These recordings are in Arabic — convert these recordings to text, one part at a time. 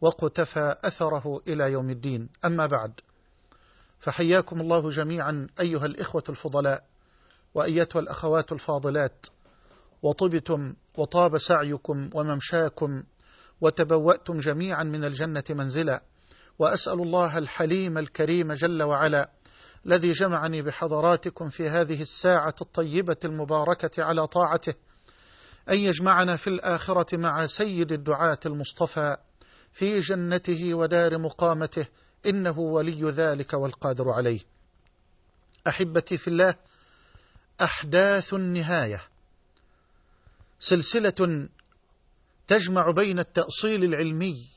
وقتفى أثره إلى يوم الدين. أما بعد فحياكم الله جميعا أيها الإخوة الفضلاء وأيتها الأخوات الفاضلات. وطبتم وطاب سعيكم وممشاكم وتبوأتم جميعا من الجنة منزلا وأسأل الله الحليم الكريم جل وعلا الذي جمعني بحضراتكم في هذه الساعة الطيبة المباركة على طاعته أن يجمعنا في الآخرة مع سيد الدعاة المصطفى في جنته ودار مقامته إنه ولي ذلك والقادر عليه. أحبتي في الله أحداث النهاية. سلسلة تجمع بين التأصيل العلمي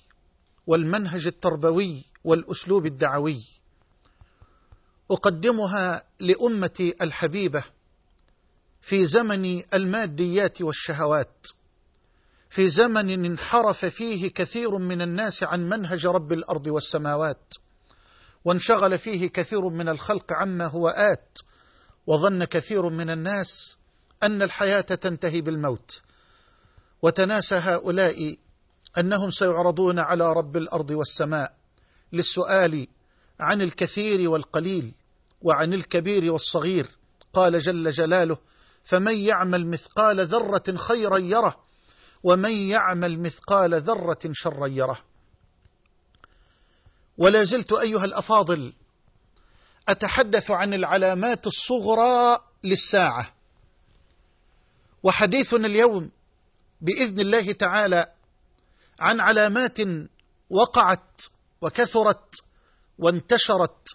والمنهج التربوي والأسلوب الدعوي. أقدمها لأمتي الحبيبة في زمن الماديات والشهوات. في زمن انحرف فيه كثير من الناس عن منهج رب الأرض والسماوات وانشغل فيه كثير من الخلق عما هو آت وظن كثير من الناس أن الحياة تنتهي بالموت. وتناسى هؤلاء أنهم سيعرضون على رب الأرض والسماء للسؤال عن الكثير والقليل وعن الكبير والصغير. قال جل جلاله فمن يعمل مثقال ذرة خيرا يره ومن يعمل مثقال ذرة شرا يره. ولا زلت أيها الأفاضل أتحدث عن العلامات الصغرى للساعة. وحديثنا اليوم بإذن الله تعالى عن علامات وقعت وكثرت وانتشرت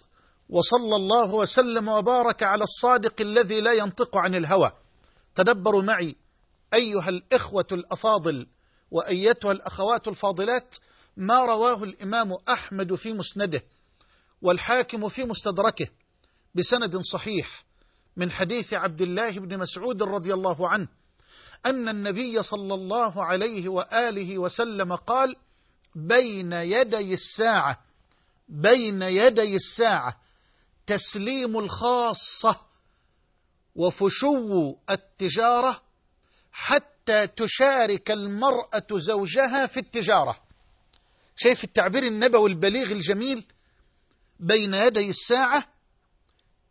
وصلى الله وسلم وبارك على الصادق الذي لا ينطق عن الهوى. تدبروا معي أيها الإخوة الأفاضل وأيتها الأخوات الفاضلات ما رواه الإمام أحمد في مسنده والحاكم في مستدركه بسند صحيح من حديث عبد الله بن مسعود رضي الله عنه أن النبي صلى الله عليه وآله وسلم قال بين يدي الساعة بين يدي الساعة تسليم الخاصة وفشو التجارة حتى تشارك المرأة زوجها في التجارة. شايف التعبير النبوي البليغ الجميل؟ بين يدي الساعة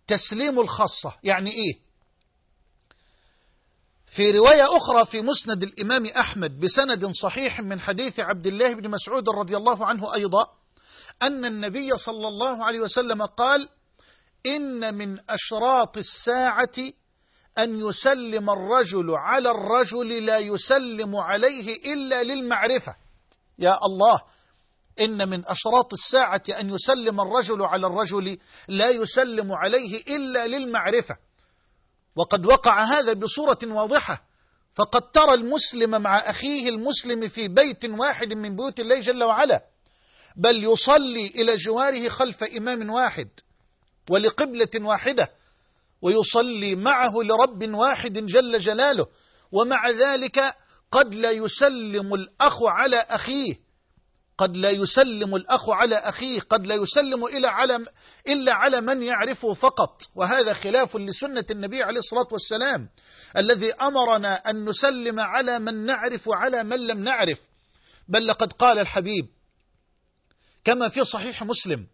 تسليم الخاصة. يعني إيه؟ في رواية أخرى في مسند الإمام أحمد بسند صحيح من حديث عبد الله بن مسعود رضي الله عنه أيضا أن النبي صلى الله عليه وسلم قال إن من أشراط الساعة أن يسلم الرجل على الرجل لا يسلم عليه إلا للمعرفة. يا الله إن من أشراط الساعة أن يسلم الرجل على الرجل لا يسلم عليه إلا للمعرفة. وقد وقع هذا بصورة واضحة. فقد ترى المسلم مع أخيه المسلم في بيت واحد من بيوت الله جل وعلا بل يصلي إلى جواره خلف إمام واحد ولقبلة واحدة. ويصلي معه لرب واحد جل جلاله. ومع ذلك قد لا يسلم الأخ على أخيه. قد لا يسلم الأخ على أخيه. قد لا يسلم إلا على, إلا على من يعرفه فقط. وهذا خلاف لسنة النبي عليه الصلاة والسلام. الذي أمرنا أن نسلم على من نعرف وعلى من لم نعرف. بل لقد قال الحبيب كما في صحيح مسلم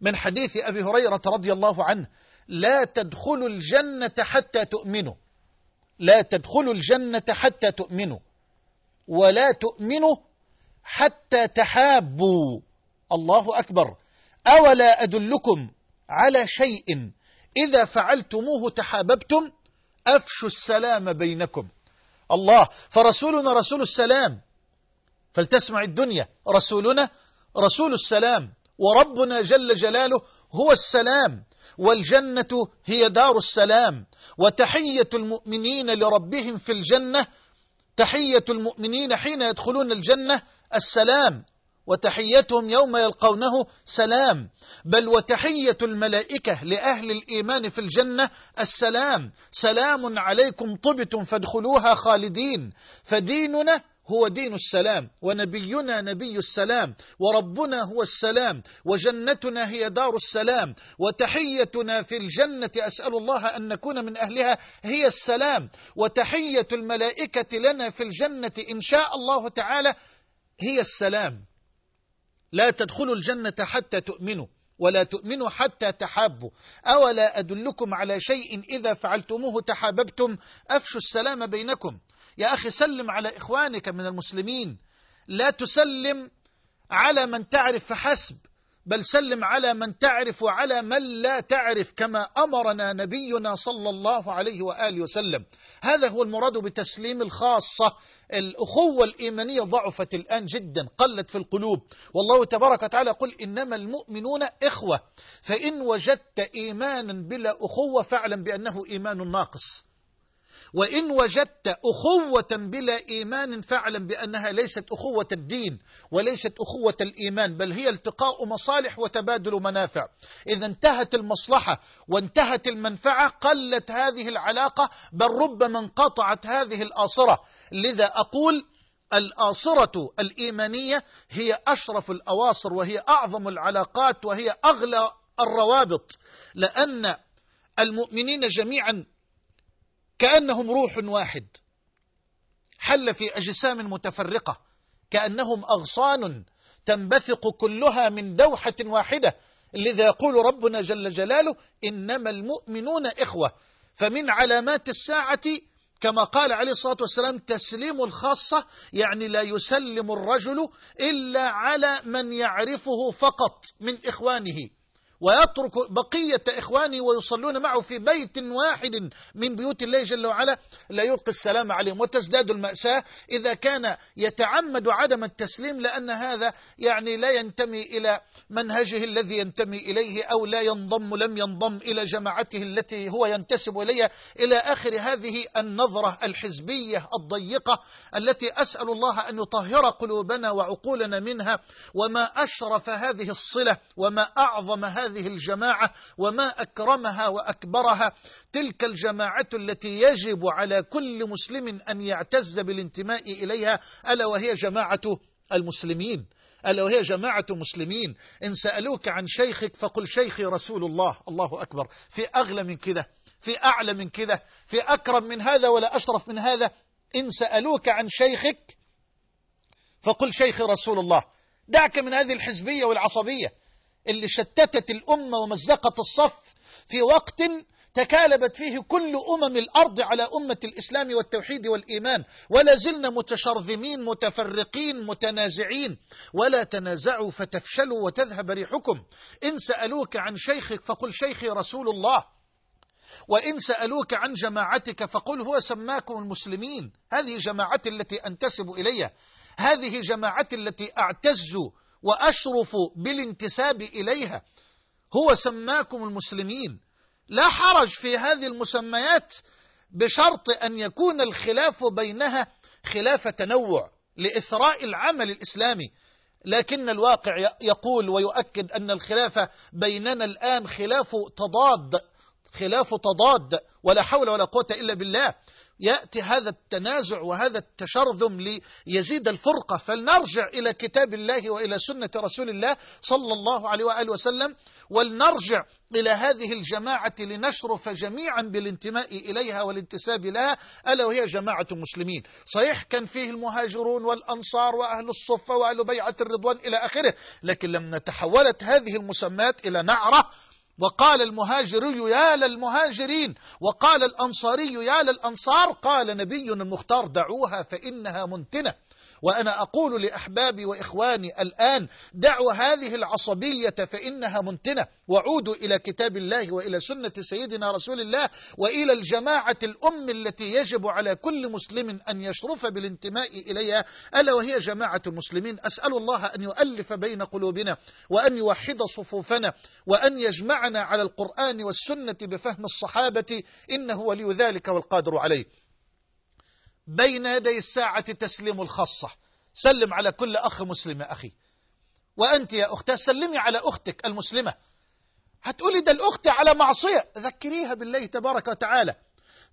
من حديث أبي هريرة رضي الله عنه لا تدخلوا الجنة حتى تؤمنوا. لا تدخلوا الجنة حتى تؤمنوا. ولا تؤمنوا حتى تحابوا. الله أكبر. أولا أدلكم على شيء. إذا فعلتموه تحاببتم أفشوا السلام بينكم. الله فرسولنا رسول السلام. فلتسمع الدنيا. رسولنا رسول السلام. وربنا جل جلاله هو السلام. والجنة هي دار السلام. وتحية المؤمنين لربهم في الجنة. تحية المؤمنين حين يدخلون الجنة. السلام. وتحيتهم يوم يلقونه سلام. بل وتحية الملائكة لأهل الإيمان في الجنة. السلام. سلام عليكم طبتم فادخلوها خالدين. فديننا هو دين السلام ونبينا نبي السلام وربنا هو السلام وجنتنا هي دار السلام وتحيتنا في الجنة أسأل الله أن نكون من أهلها هي السلام وتحية الملائكة لنا في الجنة إن شاء الله تعالى هي السلام. لا تدخلوا الجنة حتى تؤمنوا ولا تؤمنوا حتى تحابوا. أولا أدلكم على شيء إذا فعلتموه تحاببتم؟ أفشوا السلام بينكم. يا أخي سلم على إخوانك من المسلمين. لا تسلم على من تعرف فحسب بل سلم على من تعرف وعلى من لا تعرف كما أمرنا نبينا صلى الله عليه وآله وسلم. هذا هو المراد بتسليم الخاصة. الأخوة الإيمانية ضعفت الآن جدا قلت في القلوب. والله تبارك وتعالى قل إنما المؤمنون إخوة. فإن وجدت إيمانا بلا أخوة فاعلم بأنه إيمان ناقص. وإن وجدت أخوة بلا إيمان فاعلم بأنها ليست أخوة الدين وليست أخوة الإيمان بل هي التقاء مصالح وتبادل منافع. إذا انتهت المصلحة وانتهت المنفعة قلت هذه العلاقة بل ربما انقطعت هذه الآصرة. لذا أقول الآصرة الإيمانية هي أشرف الأواصر وهي أعظم العلاقات وهي أغلى الروابط. لأن المؤمنين جميعا كأنهم روح واحد. حل في أجسام متفرقة. كأنهم أغصان تنبثق كلها من دوحة واحدة. لذا يقول ربنا جل جلاله إنما المؤمنون إخوة. فمن علامات الساعة كما قال عليه الصلاة والسلام تسليم الخاصة يعني لا يسلم الرجل إلا على من يعرفه فقط من إخوانه. ويترك بقية إخوانه ويصلون معه في بيت واحد من بيوت الله جل وعلا لا يلقي السلام عليهم. وتزداد المأساة إذا كان يتعمد عدم التسليم لأن هذا يعني لا ينتمي إلى منهجه الذي ينتمي إليه أو لا ينضم لم ينضم إلى جماعته التي هو ينتسب إليها. إلى آخر هذه النظرة الحزبية الضيقة التي أسأل الله أن يطهر قلوبنا وعقولنا منها وما أشرف هذه الصلة وما أعظم هذه هذه الجماعة وما أكرمها وأكبرها. تلك الجماعة التي يجب على كل مسلم أن يعتز بالانتماء إليها ألا وهي جماعة المسلمين. ألا وهي جماعة المسلمين إن سألوك عن شيخك فقل شيخي رسول الله. الله أكبر. في أغلى من كذا في أعلى من كذا في أكرم من هذا ولا أشرف من هذا. إن سألوك عن شيخك فقل شيخي رسول الله. دعك من هذه الحزبية والعصبية. اللي شتتت الأمة ومزقت الصف في وقت تكالبت فيه كل أمم الأرض على أمة الإسلام والتوحيد والإيمان. ولا زلنا متشرذمين متفرقين متنازعين. ولا تنازعوا فتفشلوا وتذهب ريحكم. إن سألوك عن شيخك فقل شيخي رسول الله. وإن سألوك عن جماعتك فقل هو سماكم المسلمين. هذه جماعتي التي أنتسب إليها. هذه جماعتي التي أعتز وأشرف بالانتساب إليها. هو سماكم المسلمين. لا حرج في هذه المسميات بشرط أن يكون الخلاف بينها خلاف تنوع لإثراء العمل الإسلامي. لكن الواقع يقول ويؤكد أن الخلاف بيننا الآن خلاف تضاد خلاف تضاد ولا حول ولا قوة إلا بالله. يأتي هذا التنازع وهذا التشرذم ليزيد الفرقة. فلنرجع إلى كتاب الله وإلى سنة رسول الله صلى الله عليه وآله وسلم ولنرجع إلى هذه الجماعة لنشرف جميعا بالانتماء إليها والانتساب لها ألا وهي جماعة المسلمين صحيح كان فيه المهاجرون والأنصار وأهل الصفة وأهل بيعة الرضوان إلى آخره لكن لما تحولت هذه المسمات إلى نعرة وقال المهاجري يا للمهاجرين وقال الأنصاري يا للأنصار قال نبينا المختار دعوها فإنها منتنة. وأنا أقول لأحبابي وإخواني الآن دعوا هذه العصبية فإنها منتنة. وعودوا إلى كتاب الله وإلى سنة سيدنا رسول الله وإلى الجماعة الأم التي يجب على كل مسلم أن يشرف بالانتماء إليها ألا وهي جماعة المسلمين. أسأل الله أن يؤلف بين قلوبنا وأن يوحد صفوفنا وأن يجمعنا على القرآن والسنة بفهم الصحابة. إنه ولي ذلك والقادر عليه. بين يدي الساعة تسليم الخاصة. سلم على كل أخ مسلم يا أخي. وأنت يا أختي سلمي على أختك المسلمة. هتقولي ده الأخت على معصية. ذكريها بالله تبارك وتعالى.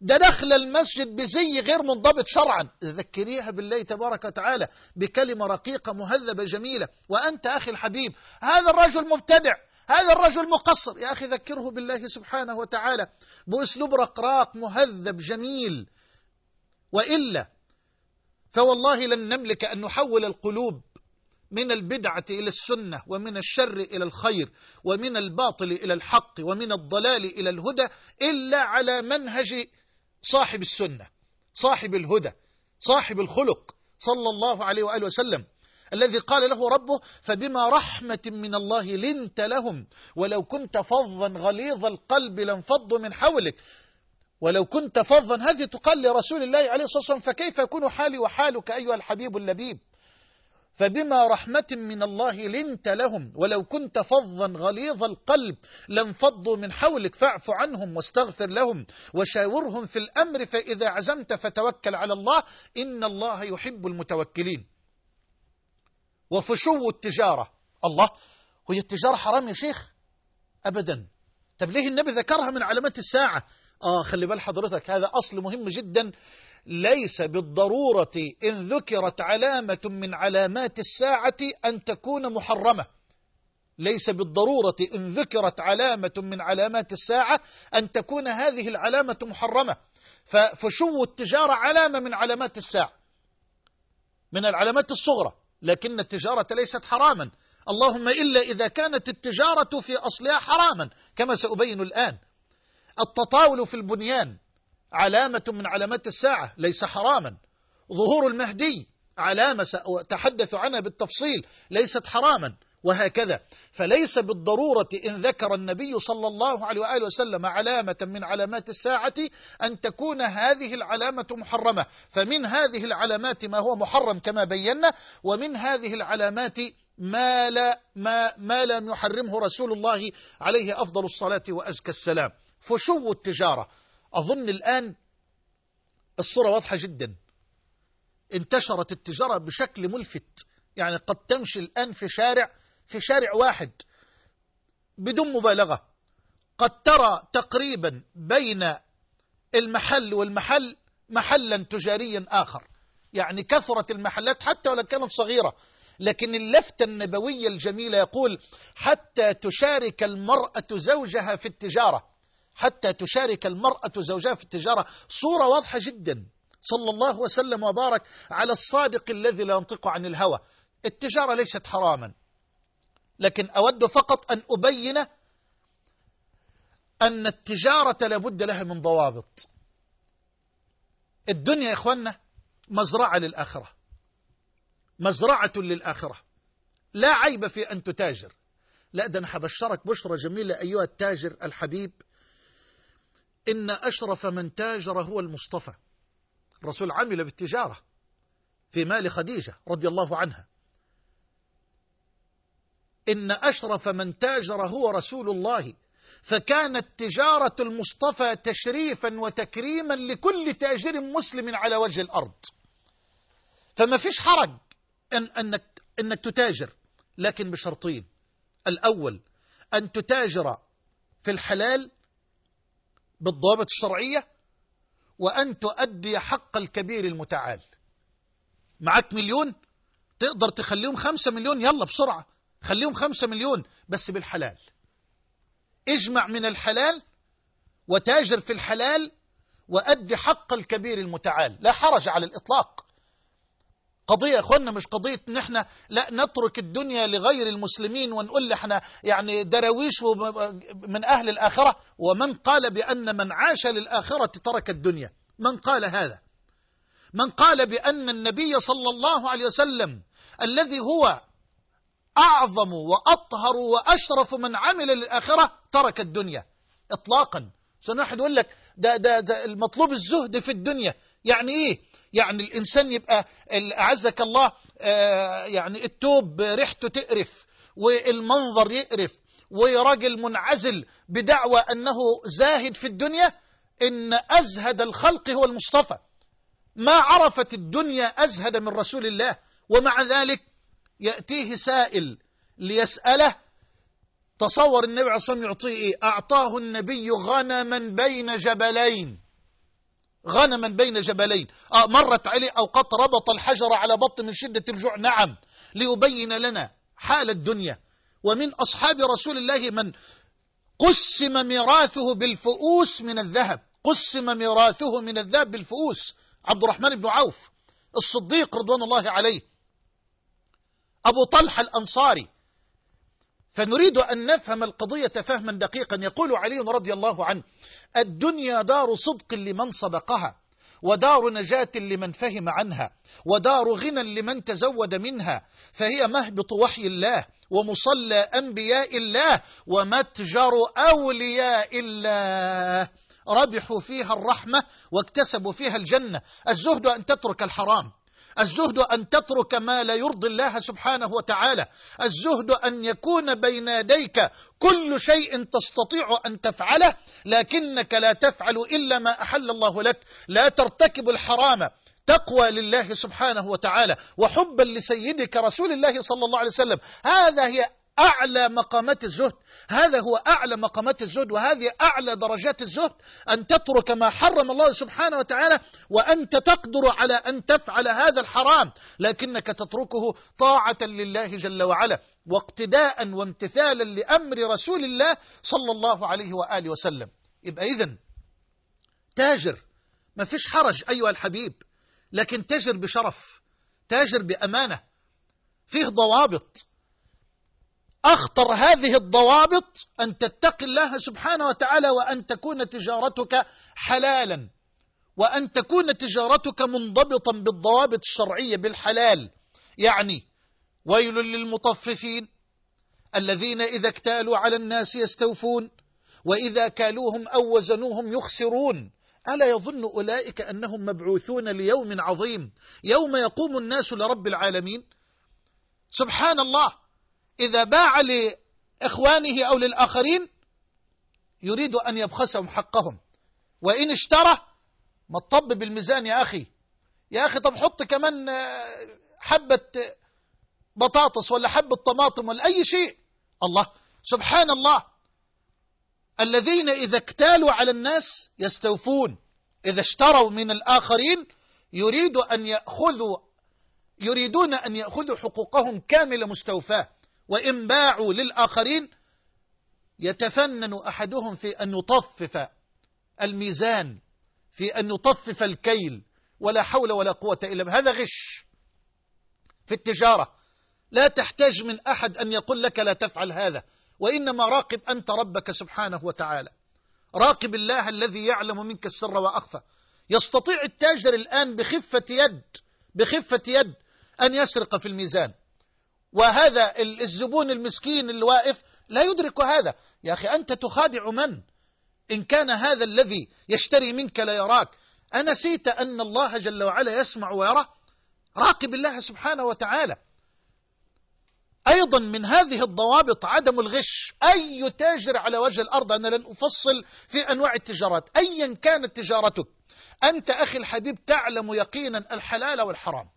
ده دخل المسجد بزي غير منضبط شرعا. ذكريها بالله تبارك وتعالى بكلمة رقيقة مهذبة جميلة. وأنت أخي الحبيب. هذا الرجل مبتدع. هذا الرجل مقصر. يا أخي ذكره بالله سبحانه وتعالى بأسلوب رقراق مهذب جميل. وإلا فوالله لن نملك أن نحول القلوب من البدعة إلى السنة ومن الشر إلى الخير ومن الباطل إلى الحق ومن الضلال إلى الهدى إلا على منهج صاحب السنة صاحب الهدى صاحب الخلق صلى الله عليه وآله وسلم الذي قال له ربه فبما رحمة من الله لنت لهم ولو كنت فظا غليظ القلب لانفضوا من حولك ولو كنت فظا هذه تقال لرسول الله عليه الصلاة والسلام فكيف يكون حالي وحالك أيها الحبيب اللبيب؟ فبما رحمة من الله لنت لهم ولو كنت فظا غليظ القلب لانفضوا من حولك فاعف عنهم واستغفر لهم وشاورهم في الأمر فإذا عزمت فتوكل على الله إن الله يحب المتوكلين. وفشو التجارة. الله وهي التجارة حرام يا شيخ؟ أبدا. طب ليه النبي ذكرها من علامات الساعة؟ آه خلي بال حضرتك هذا أصل مهم جدا. ليس بالضرورة إن ذكرت علامة من علامات الساعة أن تكون محرمة. ليس بالضرورة إن ذكرت علامة من علامات الساعة أن تكون هذه العلامة محرمة. ففشو التجارة علامة من علامات الساعة؟ من العلامات الصغرى. لكن التجارة ليست حراما. اللهم إلا إذا كانت التجارة في أصلها حراما كما سأبين الآن. التطاول في البنيان. علامة من علامات الساعة ليس حراما. ظهور المهدي علامة سأتحدث عنها بالتفصيل ليست حراما وهكذا. فليس بالضرورة إن ذكر النبي صلى الله عليه وآله وسلم علامة من علامات الساعة أن تكون هذه العلامة محرمة. فمن هذه العلامات ما هو محرم كما بينا ومن هذه العلامات ما, لا ما, ما لم يحرمه رسول الله عليه أفضل الصلاة وأزكى السلام. فشو التجارة؟ أظن الآن الصورة واضحة جدا. انتشرت التجارة بشكل ملفت. يعني قد تمشي الآن في شارع في شارع واحد بدون مبالغة. قد ترى تقريبا بين المحل والمحل محلا تجاريا آخر. يعني كثرت المحلات حتى ولو كانت صغيرة. لكن اللفتة النبوية الجميلة يقول حتى تشارك المرأة زوجها في التجارة. حتى تشارك المرأة زوجها في التجارة. صورة واضحة جدا. صلى الله وسلم وبارك على الصادق الذي لا ينطق عن الهوى. التجارة ليست حراما. لكن أود فقط أن أبين أن التجارة لابد لها من ضوابط. الدنيا يا إخوانا مزرعة للآخرة. مزرعة للآخرة. لا عيب في أن تتاجر. لا ده أنا حبشرك بشرة جميلة أيها التاجر الحبيب. إن أشرف من تاجر هو المصطفى. الرسول عمل بالتجارة في مال خديجة رضي الله عنها. إن أشرف من تاجر هو رسول الله فكانت تجارة المصطفى تشريفا وتكريما لكل تاجر مسلم على وجه الأرض. فما فيش حرج أن أنك, أنك تتاجر لكن بشرطين. الأول أن تتاجر في الحلال بالضوابط الشرعية وأن تؤدي حق الكبير المتعال. معك مليون؟ تقدر تخليهم خمسة مليون؟ يلا بسرعة خليهم خمسة مليون بس بالحلال. اجمع من الحلال وتاجر في الحلال وأدي حق الكبير المتعال. لا حرج على الإطلاق. قضية يا اخوانا مش قضية إن إحنا لا نترك الدنيا لغير المسلمين ونقول إحنا يعني دراويش من أهل الآخرة. ومن قال بأن من عاش للآخرة ترك الدنيا. من قال هذا؟ من قال بأن النبي صلى الله عليه وسلم الذي هو أعظم وأطهر وأشرف من عمل للآخرة ترك الدنيا. إطلاقا. سنة واحد يقول لك؟ ده, ده, ده المطلوب الزهد في الدنيا. يعني إيه؟ يعني الإنسان يبقى أعزك الله آه يعني التوب ريحته تقرف والمنظر يقرف وراجل منعزل بدعوى أنه زاهد في الدنيا إن أزهد الخلق هو المصطفى ما عرفت الدنيا أزهد من رسول الله ومع ذلك يأتيه سائل ليسأله تصور النبي عليه الصلاة والسلام يعطيه إيه؟ أعطاه النبي غنما بين جبلين غنما بين جبلين. آه مرت عليه أوقات ربط الحجر على بطن من شدة الجوع. نعم. ليبين لنا حال الدنيا. ومن أصحاب رسول الله من قسم ميراثه بالفؤوس من الذهب. قسم ميراثه من الذهب بالفؤوس. عبد الرحمن بن عوف الصديق رضوان الله عليه. أبو طلحة الأنصاري فنريد أن نفهم القضية فهما دقيقا. يقول علي رضي الله عنه الدنيا دار صدق لمن صدقها ودار نجاة لمن فهم عنها ودار غنى لمن تزود منها فهي مهبط وحي الله ومصلى أنبياء الله ومتجر أولياء الله. ربحوا فيها الرحمة واكتسبوا فيها الجنة. الزهد أن تترك الحرام. الزهد أن تترك ما لا يرضي الله سبحانه وتعالى. الزهد أن يكون بين يديك كل شيء تستطيع أن تفعله لكنك لا تفعل إلا ما أحل الله لك. لا ترتكب الحرام تقوى لله سبحانه وتعالى. وحبا لسيدك رسول الله صلى الله عليه وسلم. هذا هي أعلى مقامات الزهد. هذا هو أعلى مقامات الزهد وهذه أعلى درجات الزهد. أن تترك ما حرم الله سبحانه وتعالى وأنت تقدر على أن تفعل هذا الحرام. لكنك تتركه طاعة لله جل وعلا واقتداء وامتثالا لأمر رسول الله صلى الله عليه وآله وسلم. يبقى إذن تاجر ما فيش حرج أيها الحبيب لكن تاجر بشرف تاجر بأمانة فيه ضوابط. أخطر هذه الضوابط أن تتقي الله سبحانه وتعالى وأن تكون تجارتك حلالا وأن تكون تجارتك منضبطا بالضوابط الشرعية بالحلال. يعني ويل للمطففين الذين إذا اكتالوا على الناس يستوفون وإذا كالوهم أو وزنوهم يخسرون. ألا يظن أولئك أنهم مبعوثون ليوم عظيم؟ يوم يقوم الناس لرب العالمين؟ سبحان الله! إذا باع لإخوانه أو للآخرين يريد أن يبخسهم حقهم. وإن اشترى ما تطب بالميزان يا أخي. يا أخي طب حط كمان حبة بطاطس ولا حبة طماطم ولا أي شيء. الله. سبحان الله. الذين إذا اكتالوا على الناس يستوفون. إذا اشتروا من الآخرين يريد أن يأخذوا يريدون أن يأخذوا حقوقهم كاملة مستوفاة. وإن باعوا للآخرين يتفنن أحدهم في أن يطفف الميزان في أن يطفف الكيل ولا حول ولا قوة إلا به هذا غش في التجارة. لا تحتاج من أحد أن يقول لك لا تفعل هذا وإنما راقب أنت ربك سبحانه وتعالى. راقب الله الذي يعلم منك السر وأخفى. يستطيع التاجر الآن بخفة يد بخفة يد أن يسرق في الميزان. وهذا الزبون المسكين اللي واقف لا يدرك هذا. يا أخي أنت تخادع من؟ إن كان هذا الذي يشتري منك لا يراك. أنسيت أن الله جل وعلا يسمع ويرى؟ راقب الله سبحانه وتعالى. أيضا من هذه الضوابط عدم الغش. أي تاجر على وجه الأرض؟ أنا لن أفصل في أنواع التجارات. أيا كانت تجارتك. أنت أخي الحبيب تعلم يقينا الحلال والحرام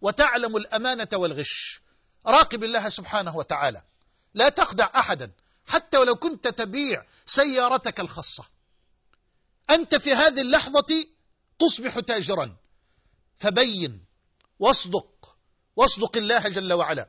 وتعلم الأمانة والغش. راقب الله سبحانه وتعالى. لا تخدع أحدا حتى ولو كنت تبيع سيارتك الخاصة. أنت في هذه اللحظة تصبح تاجرا. فبين واصدق واصدق الله جل وعلا.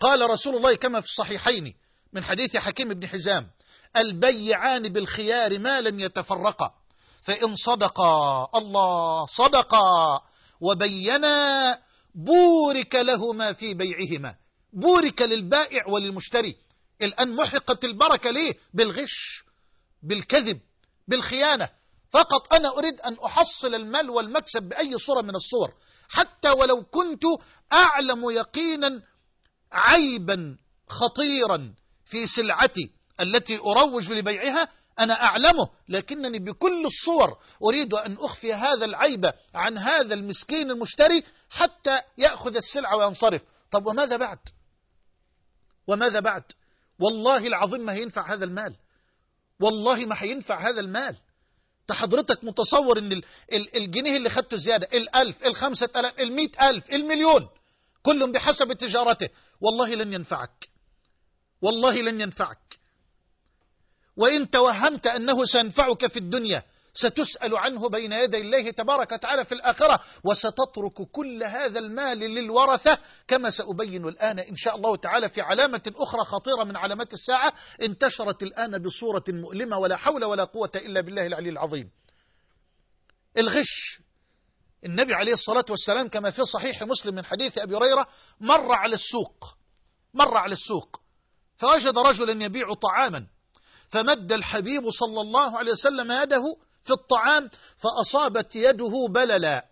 قال رسول الله كما في الصحيحين من حديث حكيم بن حزام البيعان بالخيار ما لم يتفرقا فإن صدقا الله صدقا وبينا بورك لهما في بيعهما. بورك للبائع وللمشتري. الآن محقت البركة ليه؟ بالغش بالكذب بالخيانة. فقط أنا أريد أن أحصل المال والمكسب بأي صورة من الصور. حتى ولو كنت أعلم يقينا عيبا خطيرا في سلعتي التي أروج لبيعها أنا أعلمه لكنني بكل الصور أريد أن أخفي هذا العيب عن هذا المسكين المشتري حتى يأخذ السلعة وينصرف. طب وماذا بعد؟ وماذا بعد؟ والله العظيم ما هينفع هذا المال. والله ما هينفع هذا المال. حضرتك متصور إن الجنيه اللي خدته زيادة الالف الخمسة آلاف المئة ألف المليون كلهم بحسب تجارته. والله لن ينفعك. والله لن ينفعك. وإن توهمت أنه سينفعك في الدنيا ستسأل عنه بين يدي الله تبارك وتعالى في الآخرة وستترك كل هذا المال للورثة كما سأبين الآن إن شاء الله تعالى في علامة أخرى خطيرة من علامات الساعة انتشرت الآن بصورة مؤلمة ولا حول ولا قوة إلا بالله العلي العظيم. الغش. النبي عليه الصلاة والسلام كما في صحيح مسلم من حديث أبي هريرة مر على السوق مر على السوق. فوجد رجلا يبيع طعاما فمد الحبيب صلى الله عليه وسلم يده في الطعام فأصابت يده بللا.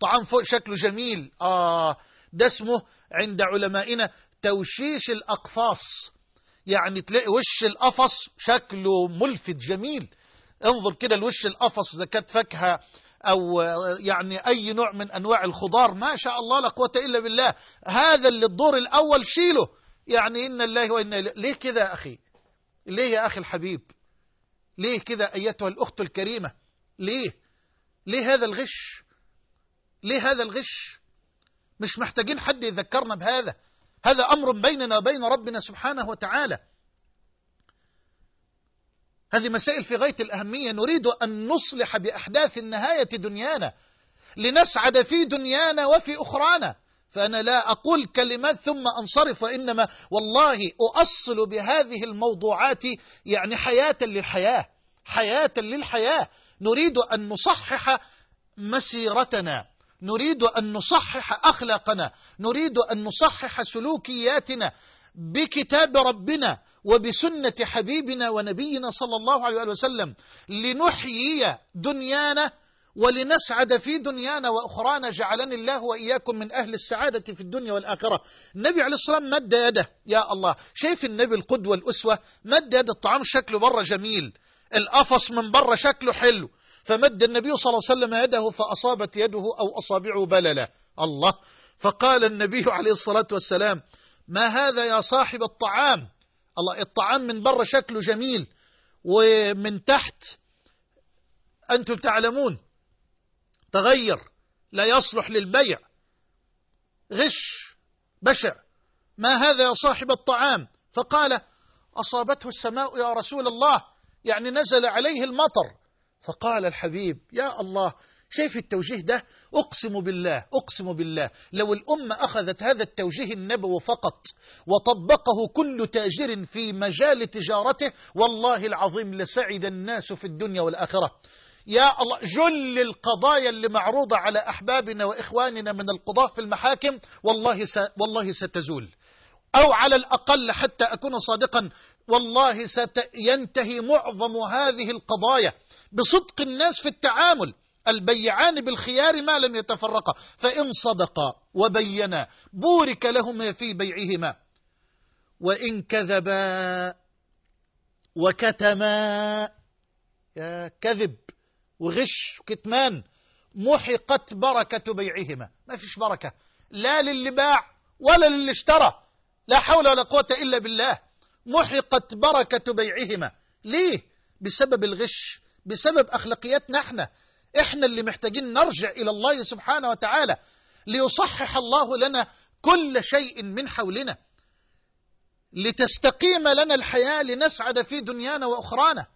طعام فوق شكله جميل. آه ده اسمه عند علمائنا توشيش الأقفاص. يعني تلاقي وش القفص شكله ملفت جميل. انظر كده الوش القفص إذا كانت فاكهة أو يعني أي نوع من أنواع الخضار. ما شاء الله لا قوة إلا بالله. هذا اللي الدور الأول شيله. يعني إن الله وإنا ليه كده يا أخي؟ ليه يا أخي الحبيب؟ ليه كده أيتها الأخت الكريمة؟ ليه؟ ليه هذا الغش؟ ليه هذا الغش؟ مش محتاجين حد يذكرنا بهذا. هذا أمر بيننا وبين ربنا سبحانه وتعالى. هذه مسائل في غاية الأهمية. نريد أن نصلح بأحداث النهاية دنيانا لنسعد في دنيانا وفي أخرانا. فأنا لا أقول كلمات ثم أنصرف وإنما والله أؤصل بهذه الموضوعات يعني حياة للحياة حياة للحياة. نريد أن نصحح مسيرتنا نريد أن نصحح أخلاقنا نريد أن نصحح سلوكياتنا بكتاب ربنا وبسنة حبيبنا ونبينا صلى الله عليه وسلم. لنحيي دنيانا ولنسعد في دنيانا وأخرانا جعلني الله وإياكم من أهل السعادة في الدنيا والآخرة. النبي عليه الصلاة والسلام مد يده يا الله. شايف النبي القدوة الأسوة؟ مد يد الطعام شكله بره جميل. القفص من بره شكله حلو. فمد النبي صلى الله عليه وسلم يده فأصابت يده أو أصابعه بللا. الله. فقال النبي عليه الصلاة والسلام ما هذا يا صاحب الطعام؟ الله الطعام من بره شكله جميل. ومن تحت أنتم تعلمون تغير لا يصلح للبيع. غش بشع ما هذا يا صاحب الطعام؟ فقال أصابته السماء يا رسول الله يعني نزل عليه المطر. فقال الحبيب يا الله شايف التوجيه ده؟ أقسم بالله أقسم بالله لو الأمة أخذت هذا التوجيه النبوي فقط وطبقه كل تاجر في مجال تجارته والله العظيم لسعد الناس في الدنيا والآخرة. يا الله جل القضايا اللي معروضة على أحبابنا وإخواننا من القضاء في المحاكم والله س... والله ستزول. أو على الأقل حتى أكون صادقا والله سينتهي معظم هذه القضايا بصدق الناس في التعامل. البيعان بالخيار ما لم يتفرقا. فإن صدقا وبينا بورك لهما في بيعهما. وإن كذبا وكتما يا كذب. وغش وكتمان محقت بركة بيعهما. ما فيش بركة. لا للي باع ولا للي اشترى لا حول ولا قوة إلا بالله. محقت بركة بيعهما. ليه؟ بسبب الغش بسبب أخلاقياتنا إحنا. إحنا اللي محتاجين نرجع إلى الله سبحانه وتعالى ليصحح الله لنا كل شيء من حولنا. لتستقيم لنا الحياة لنسعد في دنيانا وأخرانا.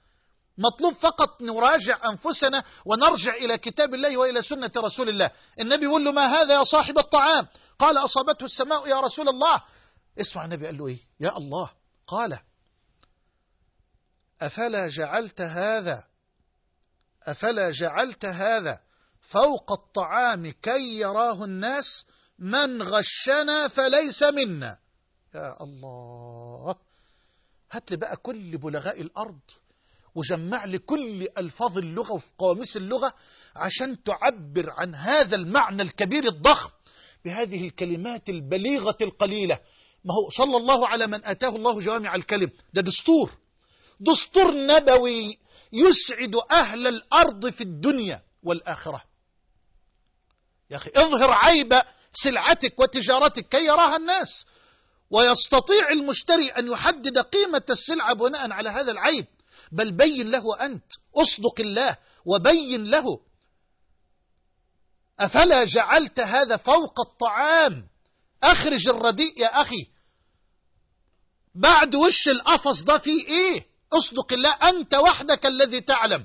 مطلوب فقط نراجع أنفسنا ونرجع إلى كتاب الله وإلى سنة رسول الله. النبي يقول له ما هذا يا صاحب الطعام؟ قال أصابته السماء يا رسول الله. اسمع النبي قال له إيه؟ يا الله. قال أفلا جعلت هذا؟ أفلا جعلت هذا فوق الطعام كي يراه الناس؟ من غشنا فليس منا. يا الله. هات لي بقى كل بلغاء الأرض. وجمع لي كل ألفاظ اللغة وفي قواميس اللغة عشان تعبر عن هذا المعنى الكبير الضخم بهذه الكلمات البليغة القليلة. ما هو صلى الله على من آتاه الله جوامع الكلم. ده دستور. دستور نبوي يسعد أهل الأرض في الدنيا والآخرة. يا أخي اظهر عيب سلعتك وتجارتك كي يراها الناس. ويستطيع المشتري أن يحدد قيمة السلعة بناء على هذا العيب. بل بين له أنت أصدق الله وبين له. أفلا جعلت هذا فوق الطعام؟ أخرج الرديء يا أخي. بعد وش القفص ده فيه إيه؟ أصدق الله أنت وحدك الذي تعلم.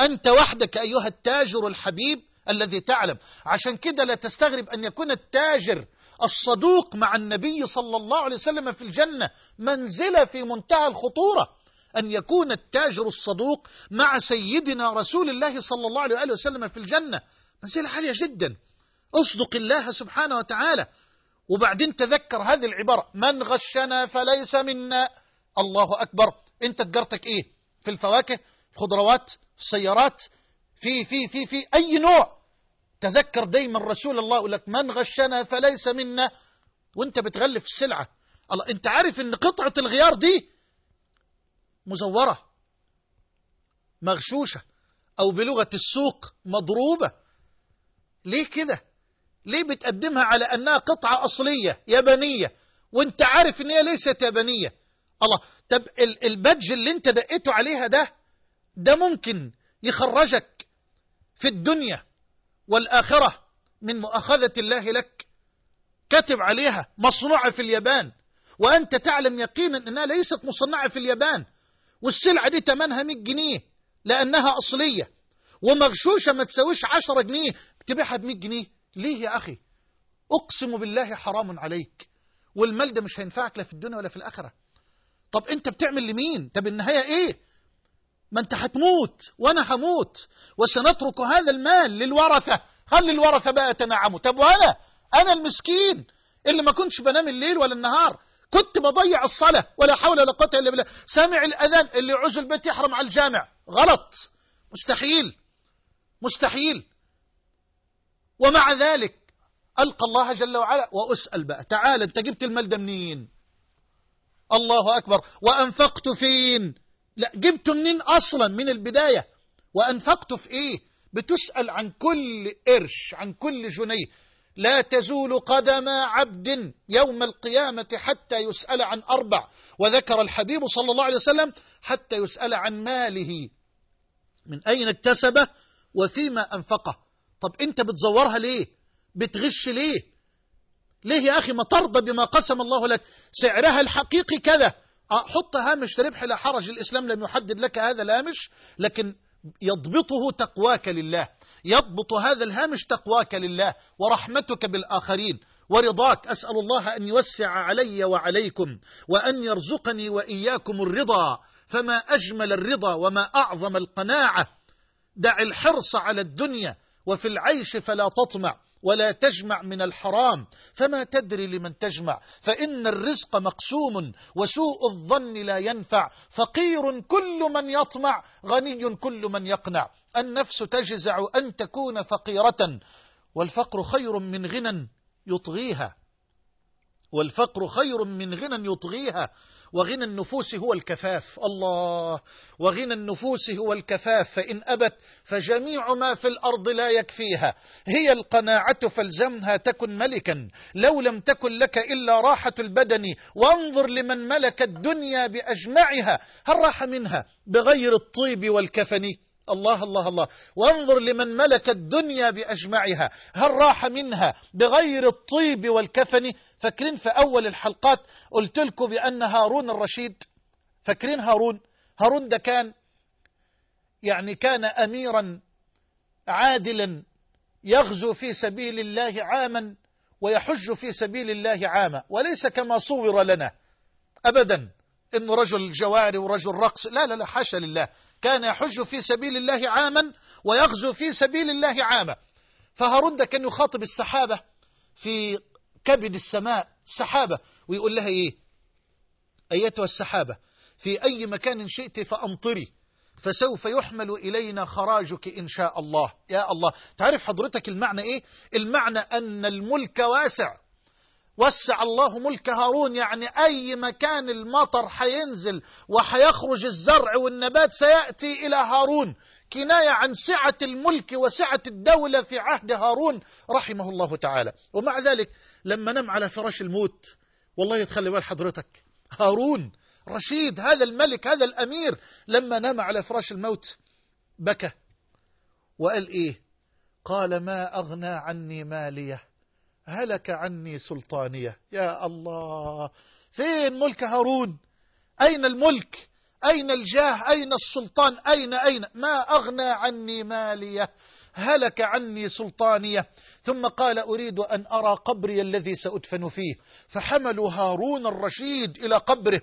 أنت وحدك أيها التاجر الحبيب الذي تعلم. عشان كده لا تستغرب أن يكون التاجر الصدوق مع النبي صلى الله عليه وسلم في الجنة منزلة في منتهى الخطورة. أن يكون التاجر الصدوق مع سيدنا رسول الله صلى الله عليه وسلم في الجنة. منزلة عالية جدا. أصدق الله سبحانه وتعالى. وبعدين تذكر هذه العبارة. من غشنا فليس منا. الله أكبر. أنت تجارتك إيه؟ في الفواكه خضروات السيارات في في في في أي نوع. تذكر دايما رسول الله يقول لك من غشنا فليس منا. وأنت بتغلف السلعة. الله أنت عارف إن قطعة الغيار دي مزورة مغشوشة أو بلغة السوق مضروبة. ليه كده؟ ليه بتقدمها على أنها قطعة أصلية يابانية وأنت عارف إن هي ليست يابانية؟ الله طب البادج اللي أنت دقيته عليها ده ده ممكن يخرجك في الدنيا والآخرة من مؤاخذة الله لك. كتب عليها مصنوعة في اليابان وأنت تعلم يقينا أنها ليست مصنعة في اليابان. والسلعة دي تمنها 100 جنيه لأنها أصلية. ومغشوشة ما تساويش 10 جنيه. تبيعها ب 100 جنيه؟ ليه يا أخي؟ أقسم بالله حرام عليك. والمال ده مش هينفعك لا في الدنيا ولا في الآخرة. طب أنت بتعمل لمين؟ طب النهاية إيه؟ ما أنت هتموت وأنا هموت. وسنترك هذا المال للورثة. خلي الورثة بقى يتنعموا طب وأنا؟ أنا المسكين اللي ما كنتش بنام الليل ولا النهار. كنت بضيع الصلاة ولا حول ولا قوة إلا بالله. سامع الأذان اللي يعوز البيت يحرم على الجامع. غلط. مستحيل. مستحيل. ومع ذلك ألقى الله جل وعلا وأسأل بقى. تعال أنت جبت المال ده منين؟ الله أكبر. وأنفقت فين؟ لا جبته منين أصلا؟ من البداية. وأنفقته في إيه؟ بتسأل عن كل قرش عن كل جنيه. لا تزول قدم عبد يوم القيامة حتى يسأل عن أربع. وذكر الحبيب صلى الله عليه وسلم حتى يسأل عن ماله. من أين اكتسبه وفيما أنفقه. طب أنت بتزورها ليه؟ بتغش ليه؟ ليه يا أخي ما ترضى بما قسم الله لك؟ سعرها الحقيقي كذا. حط هامش ربح لا حرج الإسلام لم يحدد لك هذا الهامش لكن يضبطه تقواك لله. يضبط هذا الهامش تقواك لله ورحمتك بالآخرين ورضاك. أسأل الله أن يوسع علي وعليكم وأن يرزقني وإياكم الرضا. فما أجمل الرضا وما أعظم القناعة. دع الحرص على الدنيا وفي العيش فلا تطمع. ولا تجمع من الحرام. فما تدري لمن تجمع. فإن الرزق مقسوم وسوء الظن لا ينفع. فقير كل من يطمع غني كل من يقنع. النفس تجزع أن تكون فقيرة. والفقر خير من غنى يطغيها. والفقر خير من غنى يطغيها. وغنى النفوس هو الكفاف. الله. وغنى النفوس هو الكفاف. فإن أبت فجميع ما في الأرض لا يكفيها. هي القناعة فالزمها تكن ملكا. لو لم تكن لك إلا راحة البدن وانظر لمن ملك الدنيا بأجمعها. هل راح منها؟ بغير الطيب والكفن. الله الله الله. وانظر لمن ملك الدنيا بأجمعها. هل راح منها بغير الطيب والكفن؟ فاكرين في أول الحلقات قلت لكم بأن هارون الرشيد فاكرين هارون؟ هارون ده كان يعني كان أميرا عادلا يغزو في سبيل الله عاما ويحج في سبيل الله عاما. وليس كما صور لنا أبدا إنه رجل جواري ورجل رقص لا لا لا حاشا لله. كان يحج في سبيل الله عاما ويغزو في سبيل الله عاما. فهارون ده كان يخاطب السحابة في كبد السماء السحابة ويقول لها إيه؟ أيتها السحابة في أي مكان شئت فأمطري فسوف يحمل إلينا خراجك إن شاء الله. يا الله تعرف حضرتك المعنى إيه؟ المعنى أن الملك واسع. وسع الله ملك هارون يعني أي مكان المطر حينزل وحيخرج الزرع والنبات سيأتي إلى هارون. كناية عن سعة الملك وسعة الدولة في عهد هارون رحمه الله تعالى. ومع ذلك لما نم على فراش الموت والله يتخلي بال حضرتك. هارون رشيد هذا الملك هذا الأمير لما نام على فراش الموت بكى. وقال إيه؟ قال ما أغنى عني مالية. هلك عني سلطانية. يا الله فين ملك هارون؟ أين الملك؟ أين الجاه؟ أين السلطان؟ أين أين؟ ما أغنى عني مالية هلك عني سلطانية. ثم قال أريد أن أرى قبري الذي سأدفن فيه. فحملوا هارون الرشيد إلى قبره.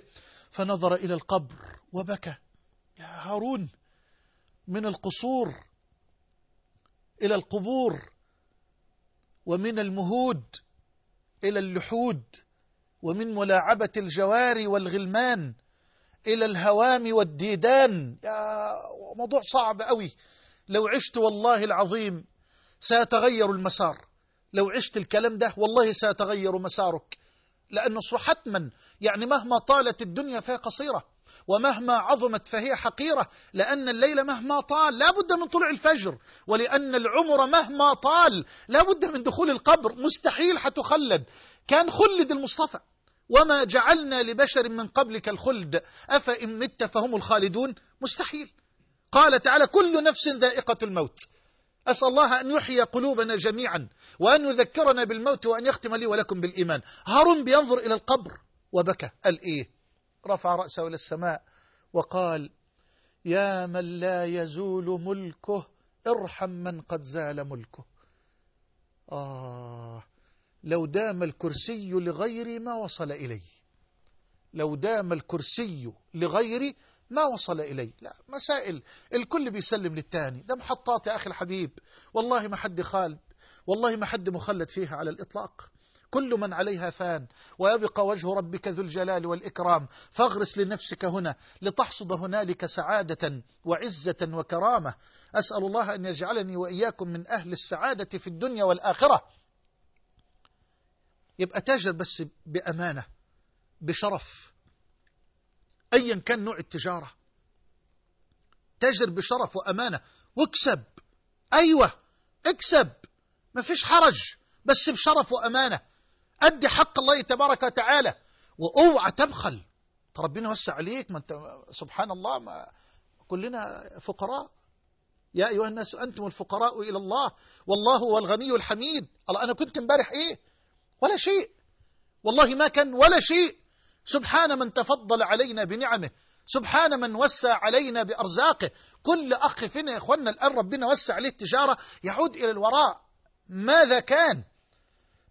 فنظر إلى القبر وبكى. يا هارون من القصور إلى القبور. ومن المهود إلى اللحود ومن ملاعبة الجواري والغلمان إلى الهوام والديدان. يا موضوع صعب قوي لو عشت والله العظيم سيتغير المسار. لو عشت الكلام ده والله سيتغير مسارك لأنه حتما يعني مهما طالت الدنيا فهي قصيرة. ومهما عظمت فهي حقيرة لأن الليل مهما طال لا بد من طلوع الفجر ولأن العمر مهما طال لا بد من دخول القبر مستحيل حتخلد. كان خلد المصطفى وما جعلنا لبشر من قبلك الخلد أفإن مت فهم الخالدون؟ مستحيل. قال تعالى كل نفس ذائقة الموت. أسأل الله أن يحيي قلوبنا جميعا وأن يذكرنا بالموت وأن يختم لي ولكم بالإيمان. هارون بينظر إلى القبر وبكى. قال إيه؟ رفع رأسه إلى السماء وقال يا من لا يزول ملكه ارحم من قد زال ملكه. آه لو دام الكرسي لغيري ما وصل إلي لو دام الكرسي لغيري ما وصل إلي لا مسائل. الكل بيسلم للتاني. ده محطات يا أخي الحبيب. والله ما حد خالد. والله ما حد مخلد فيها على الإطلاق. كل من عليها فان. ويبقى وجه ربك ذو الجلال والإكرام. فاغرس لنفسك هنا لتحصد هنالك سعادة وعزة وكرامة. أسأل الله أن يجعلني وإياكم من أهل السعادة في الدنيا والآخرة. يبقى تاجر بس بأمانة بشرف. أيا كان نوع التجارة. تاجر بشرف وأمانة. واكسب. أيوة اكسب. ما فيش حرج بس بشرف وأمانة. أدي حق الله تبارك وتعالى. وأوعى تبخل. ربنا وسع عليك ما انت سبحان الله ما كلنا فقراء. يا أيها الناس أنتم الفقراء إلى الله. والله هو الغني الحميد. الله أنا كنت امبارح إيه؟ ولا شيء. والله ما كان ولا شيء. سبحان من تفضل علينا بنعمه. سبحان من وسع علينا بأرزاقه. كل أخ فينا يا إخواننا الآن ربنا وسع عليه التجارة. يعود إلى الوراء. ماذا كان؟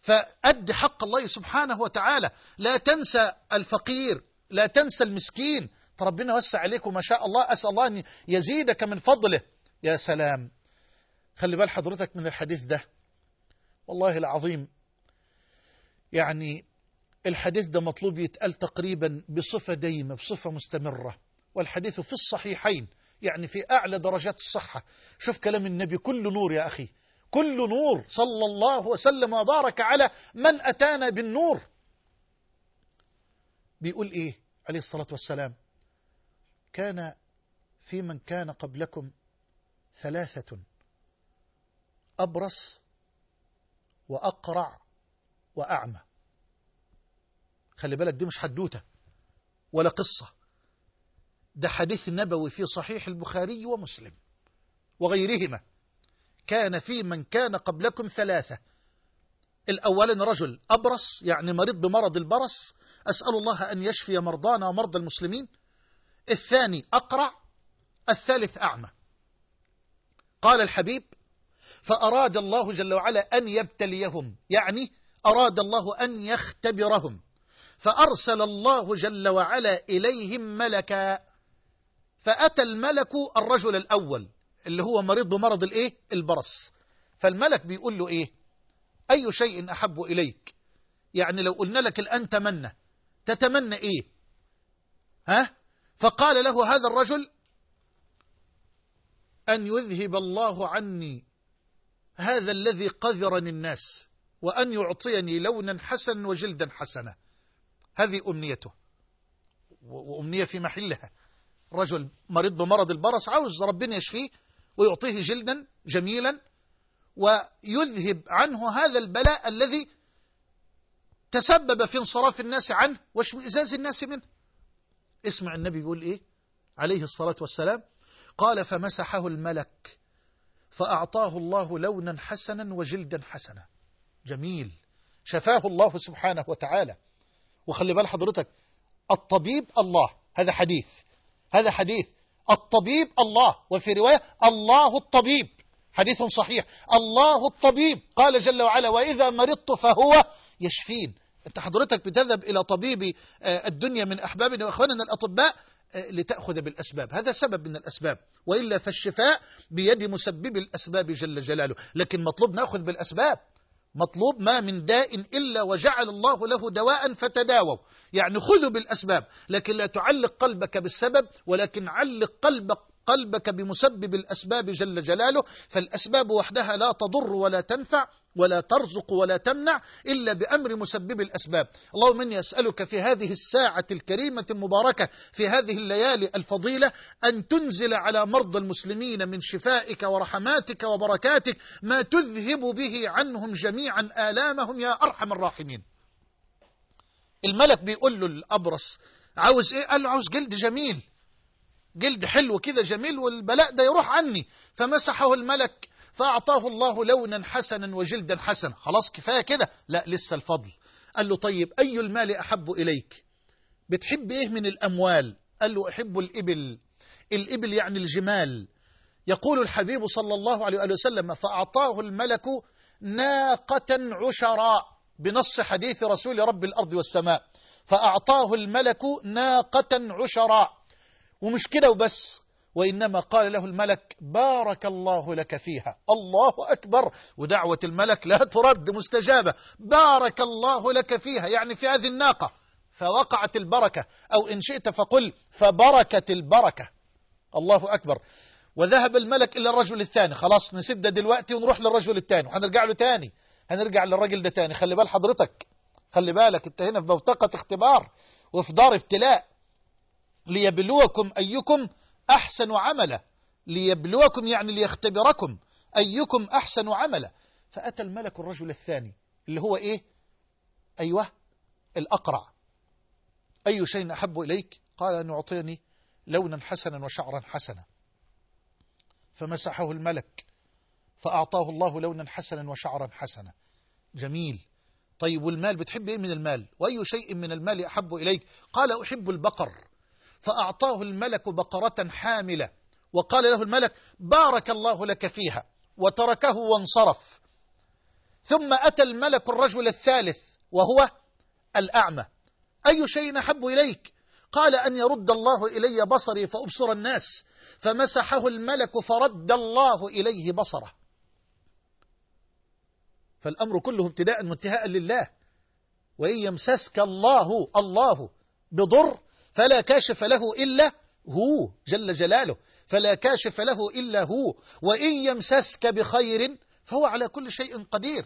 فأد حق الله سبحانه وتعالى. لا تنسى الفقير لا تنسى المسكين. ربنا وسع عليكم ما شاء الله. أسأل الله أن يزيدك من فضله. يا سلام. خلي بال حضرتك من الحديث ده. والله العظيم يعني الحديث ده مطلوب يتقال تقريبا بصفة دايمة بصفة مستمرة. والحديث في الصحيحين يعني في أعلى درجات الصحة. شوف كلام النبي كل نور يا أخي. كل نور صلى الله وسلم وبارك على من أتانا بالنور. بيقول إيه؟ عليه الصلاة والسلام. كان في من كان قبلكم ثلاثة أبرص وأقرع وأعمى. خلي بالك دي مش حدوتة ولا قصة. ده حديث نبوي في صحيح البخاري ومسلم وغيرهما. كان في من كان قبلكم ثلاثة. الأولا رجل أبرص يعني مريض بمرض البرص أسأل الله أن يشفي مرضانا ومرضى المسلمين. الثاني أقرع الثالث أعمى. قال الحبيب فأراد الله جل وعلا أن يبتليهم يعني أراد الله أن يختبرهم. فأرسل الله جل وعلا إليهم ملكا فأتى الملك الرجل الأول. اللي هو مريض بمرض الإيه؟ البرص. فالملك بيقول له إيه؟ أي شيء أحب إليك. يعني لو قلنا لك الآن تمنى تتمنى إيه؟ ها؟ فقال له هذا الرجل أن يذهب الله عني هذا الذي قذرني الناس وأن يعطيني لونا حسنا وجلدا حسنا. هذه أمنيته. وأمنية في محلها. رجل مريض بمرض البرص عاوز ربنا يشفيه ويعطيه جلدا جميلا ويذهب عنه هذا البلاء الذي تسبب في انصراف الناس عنه واشمئزاز الناس منه. اسمع النبي يقول إيه؟ عليه الصلاة والسلام قال فمسحه الملك فأعطاه الله لونا حسنا وجلدا حسنا. جميل. شفاه الله سبحانه وتعالى. وخلي بال حضرتك الطبيب الله. هذا حديث. هذا حديث. الطبيب الله وفي رواية الله الطبيب. حديث صحيح. الله الطبيب. قال جل وعلا وإذا مرضت فهو يشفين. أنت حضرتك بتذهب إلى طبيب آه، الدنيا من أحبابنا وأخواننا الأطباء آه، لتأخذ بالأسباب. هذا سبب من الأسباب. وإلا فالشفاء بيد مسبب الأسباب جل جلاله. لكن مطلوب نأخذ بالأسباب. مطلوب ما من داء إلا وجعل الله له دواء فتداووا. يعني خذوا بالأسباب لكن لا تعلق قلبك بالسبب ولكن علق قلبك قلبك بمسبب الأسباب جل جلاله. فالأسباب وحدها لا تضر ولا تنفع. ولا ترزق ولا تمنع إلا بأمر مسبب الأسباب. اللهم إني أسألك في هذه الساعة الكريمة المباركة في هذه الليالي الفضيلة أن تنزل على مرضى المسلمين من شفائك ورحماتك وبركاتك ما تذهب به عنهم جميعا آلامهم يا أرحم الراحمين. الملك بيقول له الأبرص عاوز إيه؟ قال له عاوز جلد جميل جلد حلو كده جميل والبلاء ده يروح عني. فمسحه الملك فأعطاه الله لونا حسنا وجلدا حسنا. خلاص كفاية كده؟ لا لسه الفضل. قال له طيب أي المال أحب إليك؟ بتحب إيه من الأموال؟ قال له أحب الإبل. الإبل يعني الجمال. يقول الحبيب صلى الله عليه وسلم فأعطاه الملك ناقة عشراء بنص حديث رسول رب الأرض والسماء. فأعطاه الملك ناقة عشراء ومش كده وبس. وإنما قال له الملك بارك الله لك فيها. الله أكبر. ودعوة الملك لا ترد مستجابة. بارك الله لك فيها. يعني في هذه الناقة. فوقعت البركة. أو إن شئت فقل فبركت البركة. الله أكبر. وذهب الملك إلى الرجل الثاني. خلاص نسيب ده دلوقتي ونروح للرجل الثاني. وهنرجع له تاني. هنرجع للرجل ده تاني. خلي بال حضرتك. خلي بالك. انت هنا في بوتقة اختبار. وفي دار ابتلاء. ليبلوكم أيكم أحسن عملا ليبلوكم يعني ليختبركم أيكم أحسن عملا فأتى الملك الرجل الثاني اللي هو إيه؟ أيوه الأقرع. أي شيء أحب إليك؟ قال أن يعطيني لونا حسنا وشعرا حسنا. فمسحه الملك فأعطاه الله لونا حسنا وشعرا حسنا. جميل. طيب والمال بتحب إيه من المال؟ وأي شيء من المال أحب إليك؟ قال أحب البقر. فأعطاه الملك بقرة حاملة. وقال له الملك بارك الله لك فيها. وتركه وانصرف. ثم أتى الملك الرجل الثالث وهو الأعمى. أي شيء أحب إليك؟ قال أن يرد الله إلي بصري فأبصر الناس. فمسحه الملك فرد الله إليه بصره. فالأمر كله ابتداء وانتهاء لله. وإن يمسسك الله الله بضر فلا كاشف له إلا هو جل جلاله. فلا كاشف له إلا هو. وإن يمسسك بخير فهو على كل شيء قدير.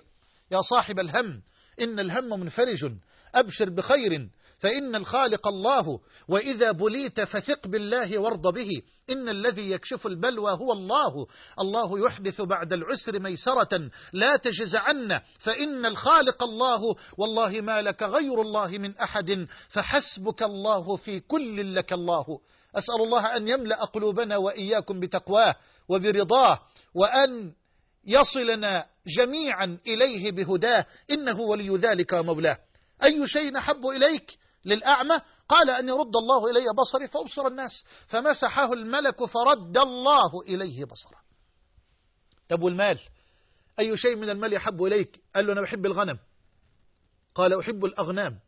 يا صاحب الهم إن الهم منفرج أبشر بخير فإن الخالق الله وإذا بليت فثق بالله وارض به. إن الذي يكشف البلوى هو الله. الله يحدث بعد العسر ميسرة. لا تجزعن فإن الخالق الله والله ما لك غير الله من أحد. فحسبك الله في كل لك الله. أسأل الله أن يملأ قلوبنا وإياكم بتقواه وبرضاه وأن يصلنا جميعا إليه بهداه. إنه ولي ذلك ومولاه. أي شيء أحب إليك؟ للأعمى قال أن يرد الله إلي بصري فأبصر الناس. فمسحه الملك فرد الله إليه بصره. طب والمال؟ أي شيء من المال يحب إليك؟ قال له أنا بحب الغنم. قال أحب الأغنام.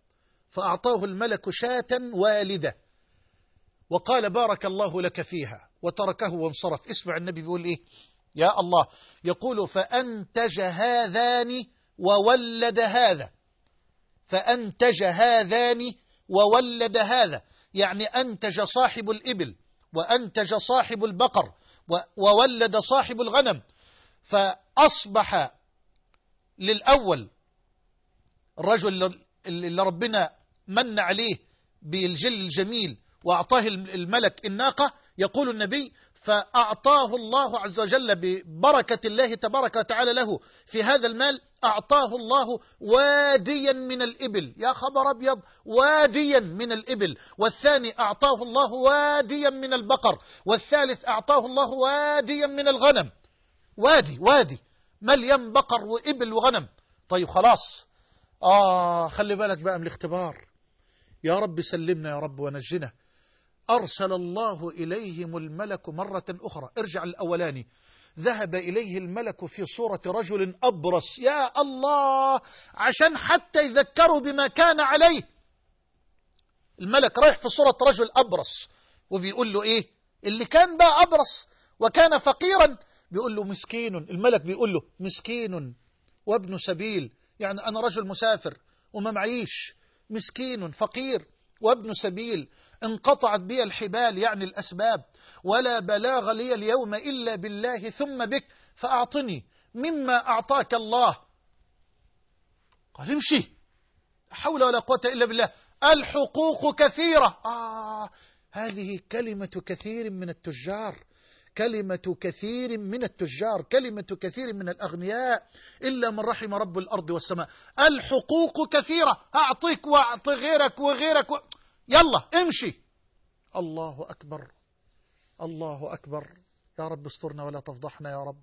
فأعطاه الملك شاة والدة. وقال بارك الله لك فيها. وتركه وانصرف. اسمع النبي بيقول إيه؟ يا الله. يقول فأنتج هذان وولد هذا. فأنتج هذان وولد هذا. يعني أنتج صاحب الإبل وأنتج صاحب البقر وولد صاحب الغنم. فأصبح للأول الرجل اللي ربنا من عليه بالجل الجميل وأعطاه الملك الناقة يقول النبي فأعطاه الله عز وجل ببركة الله تبارك وتعالى له. في هذا المال أعطاه الله واديا من الإبل. يا خبر أبيض واديا من الإبل. والثاني أعطاه الله واديا من البقر. والثالث أعطاه الله واديا من الغنم. وادي وادي. مليان بقر وإبل وغنم. طيب خلاص. آه خلي بالك بقى من الاختبار. يا رب سلمنا يا رب ونجنا. أرسل الله إليهم الملك مرة أخرى. ارجع الأولاني. ذهب إليه الملك في صورة رجل أبرص. يا الله عشان حتى يذكروا بما كان عليه. الملك رايح في صورة رجل أبرص. وبيقول له إيه؟ اللي كان بقى أبرص وكان فقيرا. بيقول له مسكين. الملك بيقول له مسكين وابن سبيل. يعني أنا رجل مسافر وما معيش. مسكين فقير وابن سبيل. انقطعت بي الحبال يعني الأسباب ولا بلاغ لي اليوم إلا بالله ثم بك فأعطني مما أعطاك الله. قال امشي حول ولا قوة إلا بالله. الحقوق كثيرة. آه هذه كلمة كثير من التجار كلمة كثير من التجار كلمة كثير من الأغنياء إلا من رحم رب الأرض والسماء. الحقوق كثيرة. أعطيك وأعطي غيرك وغيرك و... يلا امشي. الله أكبر. الله أكبر. يا رب استرنا ولا تفضحنا يا رب.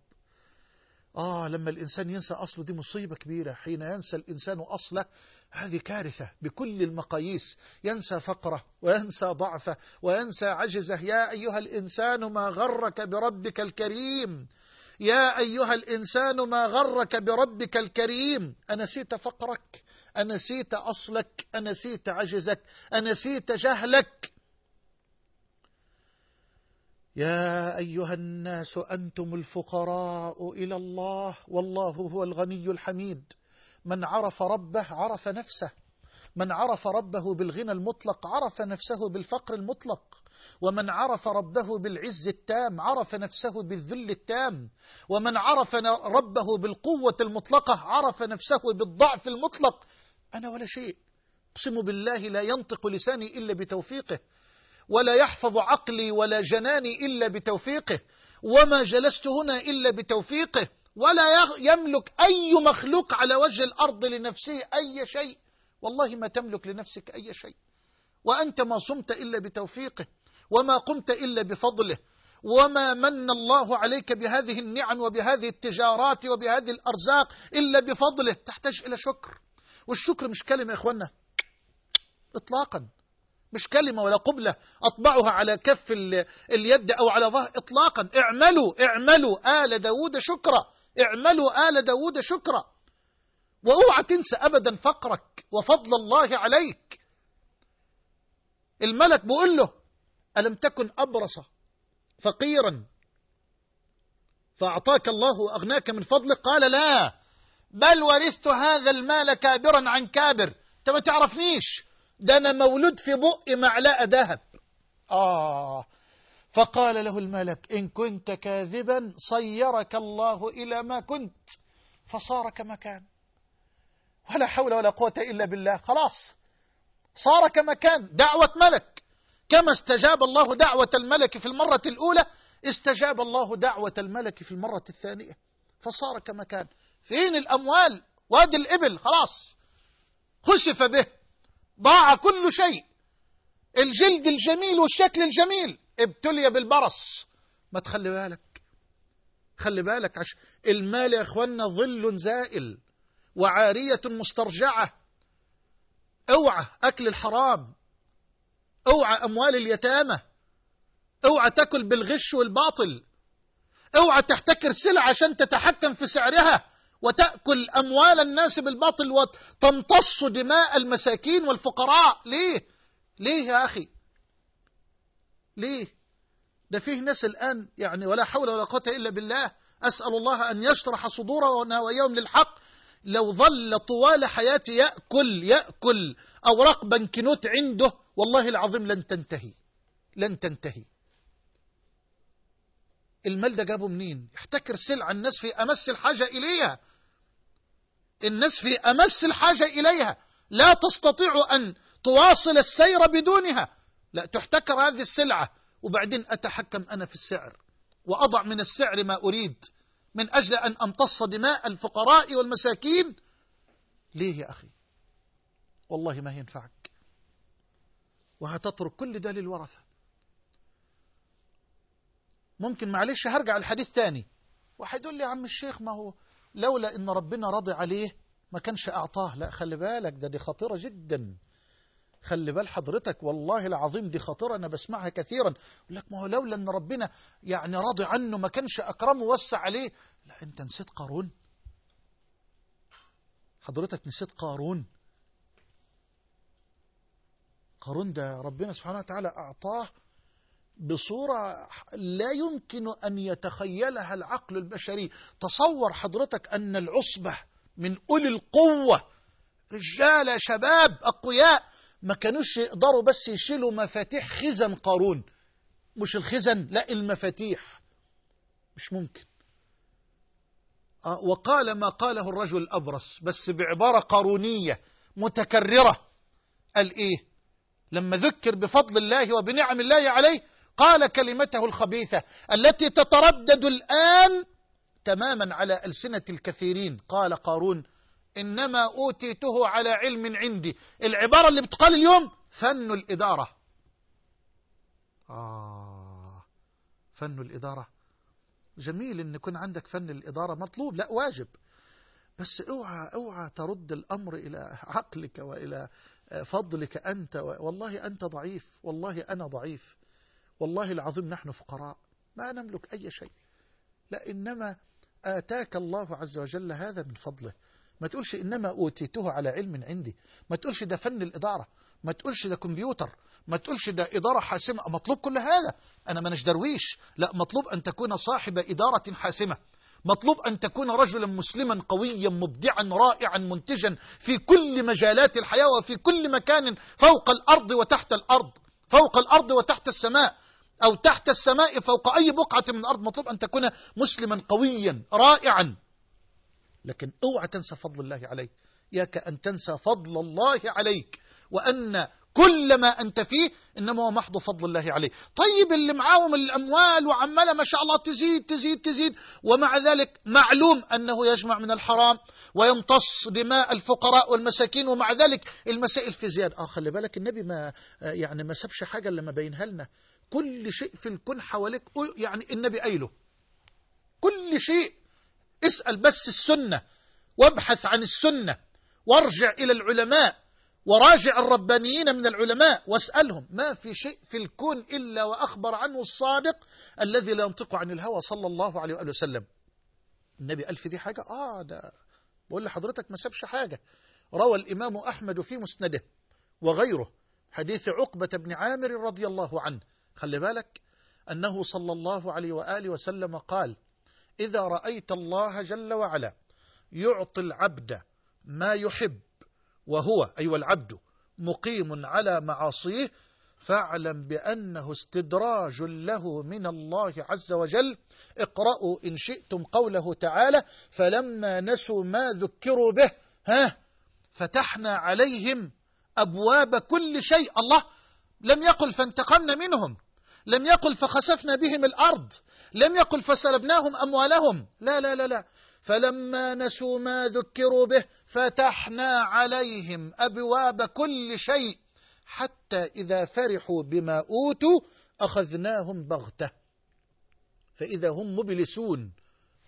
آه لما الإنسان ينسى أصله دي مصيبة كبيرة. حين ينسى الإنسان أصله هذه كارثة بكل المقاييس. ينسى فقره وينسى ضعفه وينسى عجزه. يا أيها الإنسان ما غرك بربك الكريم؟ يا أيها الإنسان ما غرك بربك الكريم؟ أنسيت فقرك؟ أنسيت أصلك أنسيت عجزك أنسيت جهلك. يا أيها الناس أنتم الفقراء إلى الله والله هو الغني الحميد. من عرف ربه عرف نفسه. من عرف ربه بالغنى المطلق عرف نفسه بالفقر المطلق. ومن عرف ربه بالعز التام عرف نفسه بالذل التام. ومن عرف ربه بالقوة المطلقة عرف نفسه بالضعف المطلق. أنا ولا شيء. أقسم بالله لا ينطق لساني إلا بتوفيقه ولا يحفظ عقلي ولا جناني إلا بتوفيقه وما جلست هنا إلا بتوفيقه ولا يملك أي مخلوق على وجه الأرض لنفسه أي شيء. والله ما تملك لنفسك أي شيء. وأنت ما صمت إلا بتوفيقه وما قمت إلا بفضله وما من الله عليك بهذه النعم وبهذه التجارات وبهذه الأرزاق إلا بفضله. تحتاج إلى شكر. والشكر مش كلمة يا إخوانا إطلاقا. مش كلمة ولا قبلة. أطبعها على كف اليد أو على ظهر. إطلاقا. اعملوا اعملوا آل داود شكرا. اعملوا آل داود شكرا. وأوعى تنسى أبدا فقرك وفضل الله عليك. الملك بيقول له ألم تكن أبرص فقيرا فأعطاك الله وأغناك من فضلك؟ قال لا. بل ورثت هذا المال كابرا عن كابر. انت ما تعرفنيش. ده أنا مولود في بق معلقة ذهب. آه. فقال له الملك إن كنت كاذبا صيرك الله إلى ما كنت فصار كما كان ولا حول ولا قوة إلا بالله. خلاص. صار كما كان دعوة ملك. كما استجاب الله دعوة الملك في المرة الأولى استجاب الله دعوة الملك في المرة الثانية فصار كما كان فين الأموال؟ وادي الإبل خلاص. خسف به ضاع كل شيء. الجلد الجميل والشكل الجميل ابتلي بالبرص. ما تخلي بالك. خلي بالك عش المال يا اخوانا ظل زائل وعارية مسترجعة. اوعى أكل الحرام. اوعى أموال اليتامى. اوعى تأكل بالغش والباطل. اوعى تحتكر سلعة عشان تتحكم في سعرها. وتأكل أموال الناس بالباطل وتمتص دماء المساكين والفقراء. ليه؟ ليه يا أخي؟ ليه؟ ده فيه ناس الآن يعني ولا حول ولا قوة إلا بالله. أسأل الله أن يشرح صدورنا وإياهم للحق. لو ظل طوال حياته يأكل يأكل أوراق بنكنوت عنده والله العظيم لن تنتهي. لن تنتهي. المال ده جابه منين؟ يحتكر سلعة الناس في أمس الحاجة إليها. الناس في أمس الحاجة إليها. لا تستطيع أن تواصل السير بدونها. لا تحتكر هذه السلعة. وبعدين أتحكم أنا في السعر. وأضع من السعر ما أريد. من أجل أن أمتص دماء الفقراء والمساكين. ليه يا أخي؟ والله ما ينفعك. وهتترك كل ده للورثة. ممكن معلش هرجع الحديث تاني. يقول لي يا عم الشيخ ما هو لولا إن ربنا راضي عليه ما كانش أعطاه. لا خلي بالك ده دي خطيرة جدا. خلي بال حضرتك والله العظيم دي خطيرة أنا بسمعها كثيرا. يقول لك ما هو لولا أن ربنا يعني راضي عنه ما كانش أكرمه ووسع عليه. لا أنت نسيت قارون. حضرتك نسيت قارون. قارون ده ربنا سبحانه وتعالى أعطاه بصورة لا يمكن أن يتخيلها العقل البشري. تصور حضرتك أن العصبة من أولي القوة رجال شباب أقوياء ما كانوش يقدروا بس يشيلوا مفاتيح خزن قارون. مش الخزن لا المفاتيح. مش ممكن. وقال ما قاله الرجل الأبرص بس بعبارة قارونية متكررة. قال إيه؟ لما ذكر بفضل الله وبنعم الله عليه قال كلمته الخبيثة التي تتردد الآن تماما على ألسنة الكثيرين. قال قارون إنما أوتيته على علم عندي. العبارة اللي بتقال اليوم فن الإدارة. آه فن الإدارة. جميل إن يكون عندك فن الإدارة مطلوب. لا واجب. بس اوعى اوعى ترد الأمر إلى عقلك وإلى فضلك أنت. والله أنت ضعيف. والله أنا ضعيف. والله العظيم نحن فقراء ما نملك أي شيء. لا إنما آتاك الله عز وجل هذا من فضله. ما تقولش إنما أوتيته على علم عندي. ما تقولش ده فن الإدارة. ما تقولش ده كمبيوتر. ما تقولش ده إدارة حاسمة. مطلوب كل هذا. أنا منش درويش لا مطلوب أن تكون صاحب إدارة حاسمة. مطلوب أن تكون رجلا مسلما قويا مبدعا رائعا منتجا في كل مجالات الحياة وفي كل مكان فوق الأرض وتحت الأرض. فوق الأرض وتحت السماء. أو تحت السماء فوق أي بقعة من الأرض مطلوب أن تكون مسلما قويا رائعا. لكن أوعى تنسى فضل الله عليك. ياك أن تنسى فضل الله عليك. وأن كل ما أنت فيه إنما هو محض فضل الله عليه طيب اللي معاهم الأموال وعمالة ما شاء الله تزيد تزيد تزيد. ومع ذلك معلوم أنه يجمع من الحرام ويمتص دماء الفقراء والمساكين. ومع ذلك المسائل في زيادة. آه خلي بالك النبي ما يعني ما سابش حاجة لما بينها لنا. كل شيء في الكون حواليك يعني النبي قايله كل شيء اسأل بس السنة وابحث عن السنة وارجع إلى العلماء وراجع الربانيين من العلماء واسألهم ما في شيء في الكون إلا وأخبر عنه الصادق الذي لا ينطق عن الهوى صلى الله عليه وآله وسلم. النبي قال في دي حاجة؟ آه ده بقول لحضرتك ما سابش حاجة. روى الإمام أحمد في مسنده وغيره حديث عقبة بن عامر رضي الله عنه. خلي بالك أنه صلى الله عليه وآله وسلم قال إذا رأيت الله جل وعلا يعطي العبد ما يحب وهو أي أيوة العبد مقيم على معاصيه فاعلم بأنه استدراج له من الله عز وجل. اقرأوا إن شئتم قوله تعالى فلما نسوا ما ذكروا به ها فتحنا عليهم أبواب كل شيء. الله لم يقل فانتقمنا منهم. لم يقل فخسفنا بهم الأرض لم يقل فسلبناهم أموالهم. لا لا لا لا. فلما نسوا ما ذكروا به فتحنا عليهم أبواب كل شيء حتى إذا فرحوا بما أوتوا أخذناهم بغتة. فإذا هم مبلسون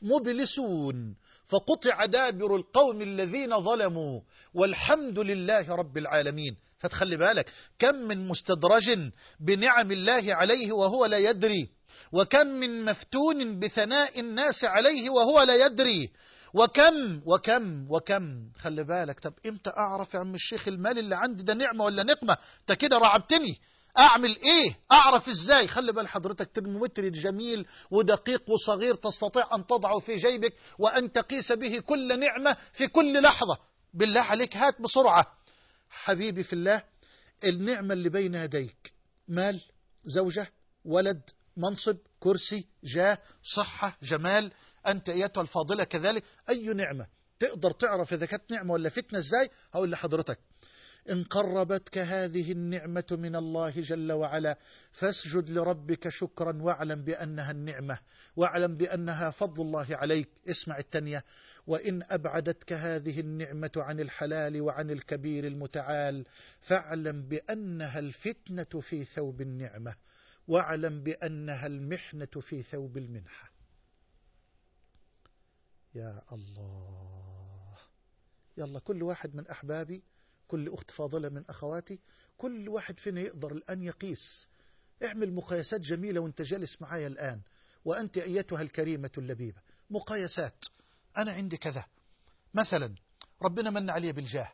مبلسون. فقطع دابر القوم الذين ظلموا والحمد لله رب العالمين. فتخلي بالك. كم من مستدرج بنعم الله عليه وهو لا يدري وكم من مفتون بثناء الناس عليه وهو لا يدري. وكم وكم وكم. خلي بالك. طب إمتى أعرف يا عم الشيخ المال اللي عندي ده نعمة ولا نقمة؟ أنت كده رعبتني. أعمل إيه؟ أعرف إزاي؟ خلي بال حضرتك ترمومتر جميل ودقيق وصغير تستطيع أن تضعه في جيبك وأن تقيس به كل نعمة في كل لحظة. بالله عليك هات بسرعة. حبيبي في الله النعمة اللي بين يديك مال زوجة ولد منصب كرسي جاه صحة جمال أنت أيتها الفاضلة كذلك أي نعمة. تقدر تعرف إذا كانت نعمة ولا فتنة إزاي؟ هقول لحضرتك. إن قربتك هذه النعمة من الله جل وعلا فاسجد لربك شكرا واعلم بأنها النعمة واعلم بأنها فضل الله عليك. اسمع التانية. وإن أبعدتك هذه النعمة عن الحلال وعن الكبير المتعال فاعلم بأنها الفتنة في ثوب النعمة واعلم بأنها المحنة في ثوب المنحة. يا الله. يلا كل واحد من أحبابي كل أخت فاضلة من أخواتي كل واحد فينا يقدر الآن يقيس. اعمل مقايسات جميلة وانت جالس معايا الآن وأنت أيتها الكريمة اللبيبة. مقايسات. أنا عندي كذا. مثلا ربنا من علي بالجاه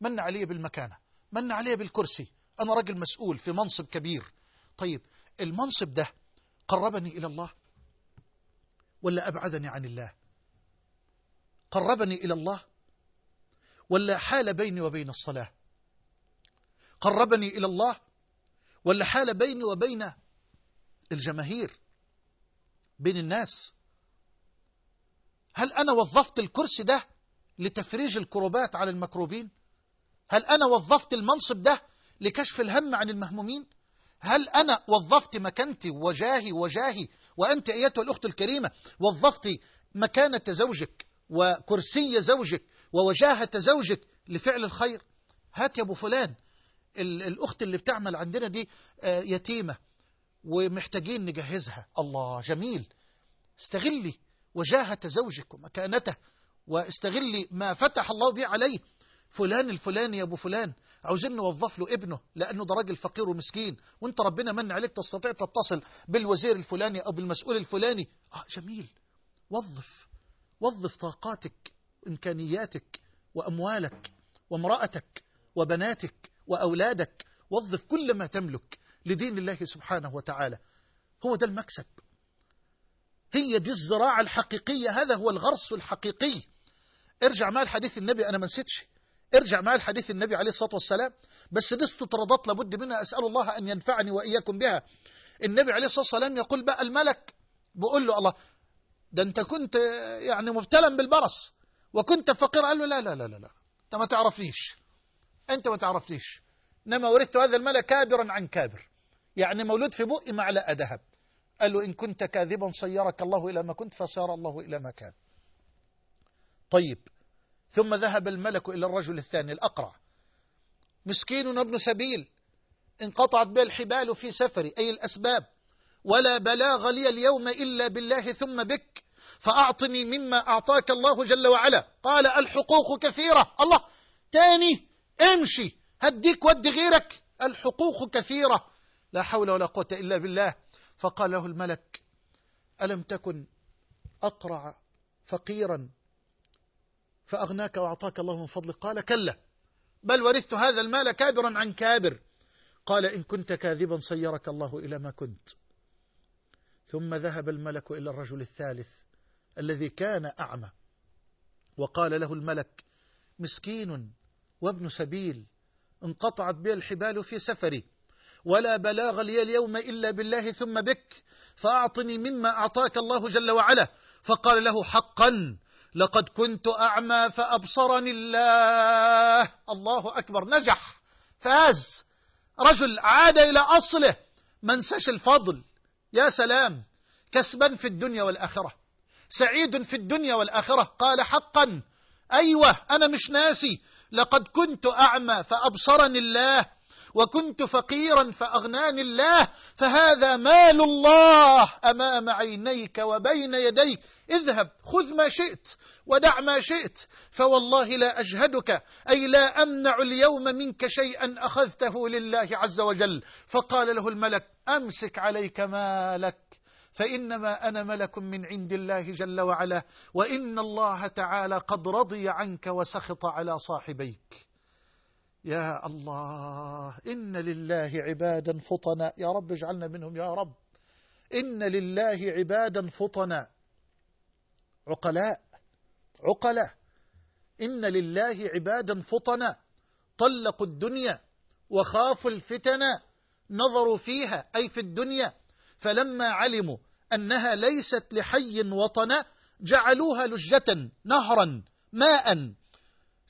من علي بالمكانة من علي بالكرسي. أنا رجل مسؤول في منصب كبير. طيب المنصب ده قربني إلى الله ولا أبعدني عن الله؟ قربني إلى الله ولا حال بيني وبين الصلاة؟ قربني إلى الله ولا حال بيني وبين الجماهير؟ بين الناس؟ هل أنا وظفت الكرسي ده لتفريج الكروبات على المكروبين هل أنا وظفت المنصب ده لكشف الهم عن المهمومين؟ هل أنا وظفت مكانتي وجاهي وجاهي وأنت أيتها الأخت الكريمة وظفت مكانة زوجك وكرسي زوجك ووجاهة زوجك لفعل الخير؟ هات يا أبو فلان الأخت اللي بتعمل عندنا دي يتيمة ومحتاجين نجهزها. الله جميل. استغلي. وجاهة زوجك ومكانته واستغلي ما فتح الله به عليه. فلان الفلاني يا أبو فلان عاوزين نوظف له ابنه لأنه ده راجل فقير ومسكين. وانت ربنا من عليك تستطيع تتصل بالوزير الفلاني أو بالمسؤول الفلاني. آه جميل. وظف وظف طاقاتك إمكانياتك وأموالك وامرأتك وبناتك وأولادك. وظف كل ما تملك لدين الله سبحانه وتعالى. هو ده المكسب. هي دي الزراعة الحقيقية هذا هو الغرس الحقيقي. ارجع معي الحديث النبي أنا ما نسيتش. ارجع معي الحديث النبي عليه الصلاة والسلام. بس دي استطرادات لابد منها أسأل الله أن ينفعني وإياكم بها. النبي عليه الصلاة والسلام يقول بقى الملك. بقول له الله ده أنت كنت يعني مبتلا بالبرص وكنت فقير قال له لا لا لا لا أنت ما تعرفنيش أنت ما تعرفنيش. إنما ورثت هذا المال كابرا عن كابر يعني مولود في بؤي معلقة ذهب قال له إن كنت كاذبا صيرك الله إلى ما كنت فصار الله إلى ما كان. طيب. ثم ذهب الملك إلى الرجل الثاني الأقرع. مسكين وابن سبيل. انقطعت به الحبال في سفري أي الأسباب. ولا بلاغ لي اليوم إلا بالله ثم بك. فأعطني مما أعطاك الله جل وعلا. قال الحقوق كثيرة. الله تاني امشي. هديك ود غيرك. الحقوق كثيرة. لا حول ولا قوة إلا بالله. فقال له الملك ألم تكن أقرع فقيرا فأغناك وأعطاك الله من فضله؟ قال كلا. بل ورثت هذا المال كابرا عن كابر. قال إن كنت كاذبا صيرك الله إلى ما كنت. ثم ذهب الملك إلى الرجل الثالث الذي كان أعمى. وقال له الملك مسكين وابن سبيل انقطعت بي الحبال في سفري. ولا بلاغ لي اليوم إلا بالله ثم بك فأعطني مما أعطاك الله جل وعلا. فقال له حقا لقد كنت أعمى فأبصرني الله. الله أكبر نجح فاز. رجل عاد إلى أصله منسش الفضل. يا سلام كسبا في الدنيا والآخرة. سعيد في الدنيا والآخرة. قال حقا. أيوة أنا مش ناسي. لقد كنت أعمى فأبصرني الله. وكنت فقيرا فأغناني الله فهذا مال الله. أمام عينيك وبين يديك اذهب خذ ما شئت ودع ما شئت فوالله لا أجهدك أي لا أمنع اليوم منك شيئا أخذته لله عز وجل. فقال له الملك أمسك عليك مالك فإنما أنا ملك من عند الله جل وعلا وإن الله تعالى قد رضي عنك وسخط على صاحبيك. يا الله إن لله عبادا فطنا. يا رب اجعلنا منهم يا رب. إن لله عبادا فطنا. عقلاء عقلاء. إن لله عبادا فطنا. طلقوا الدنيا وخافوا الفتن. نظروا فيها أي في الدنيا. فلما علموا أنها ليست لحي وطنا جعلوها لجة نهرا ماء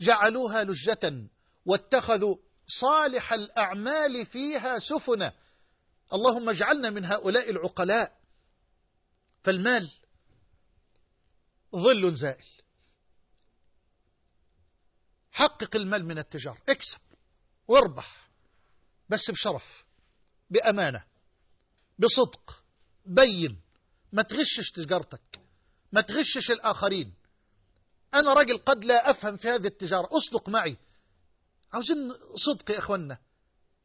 جعلوها لجة. واتخذوا صالح الأعمال فيها سفنا اللهم اجعلنا من هؤلاء العقلاء. فالمال ظل زائل. حقق المال من التجارة. اكسب واربح بس بشرف بأمانة بصدق بين. ما تغشش تجارتك ما تغشش الآخرين. أنا راجل قد لا أفهم في هذه التجارة. أصدق معي. عاوزين صدق يا إخوانا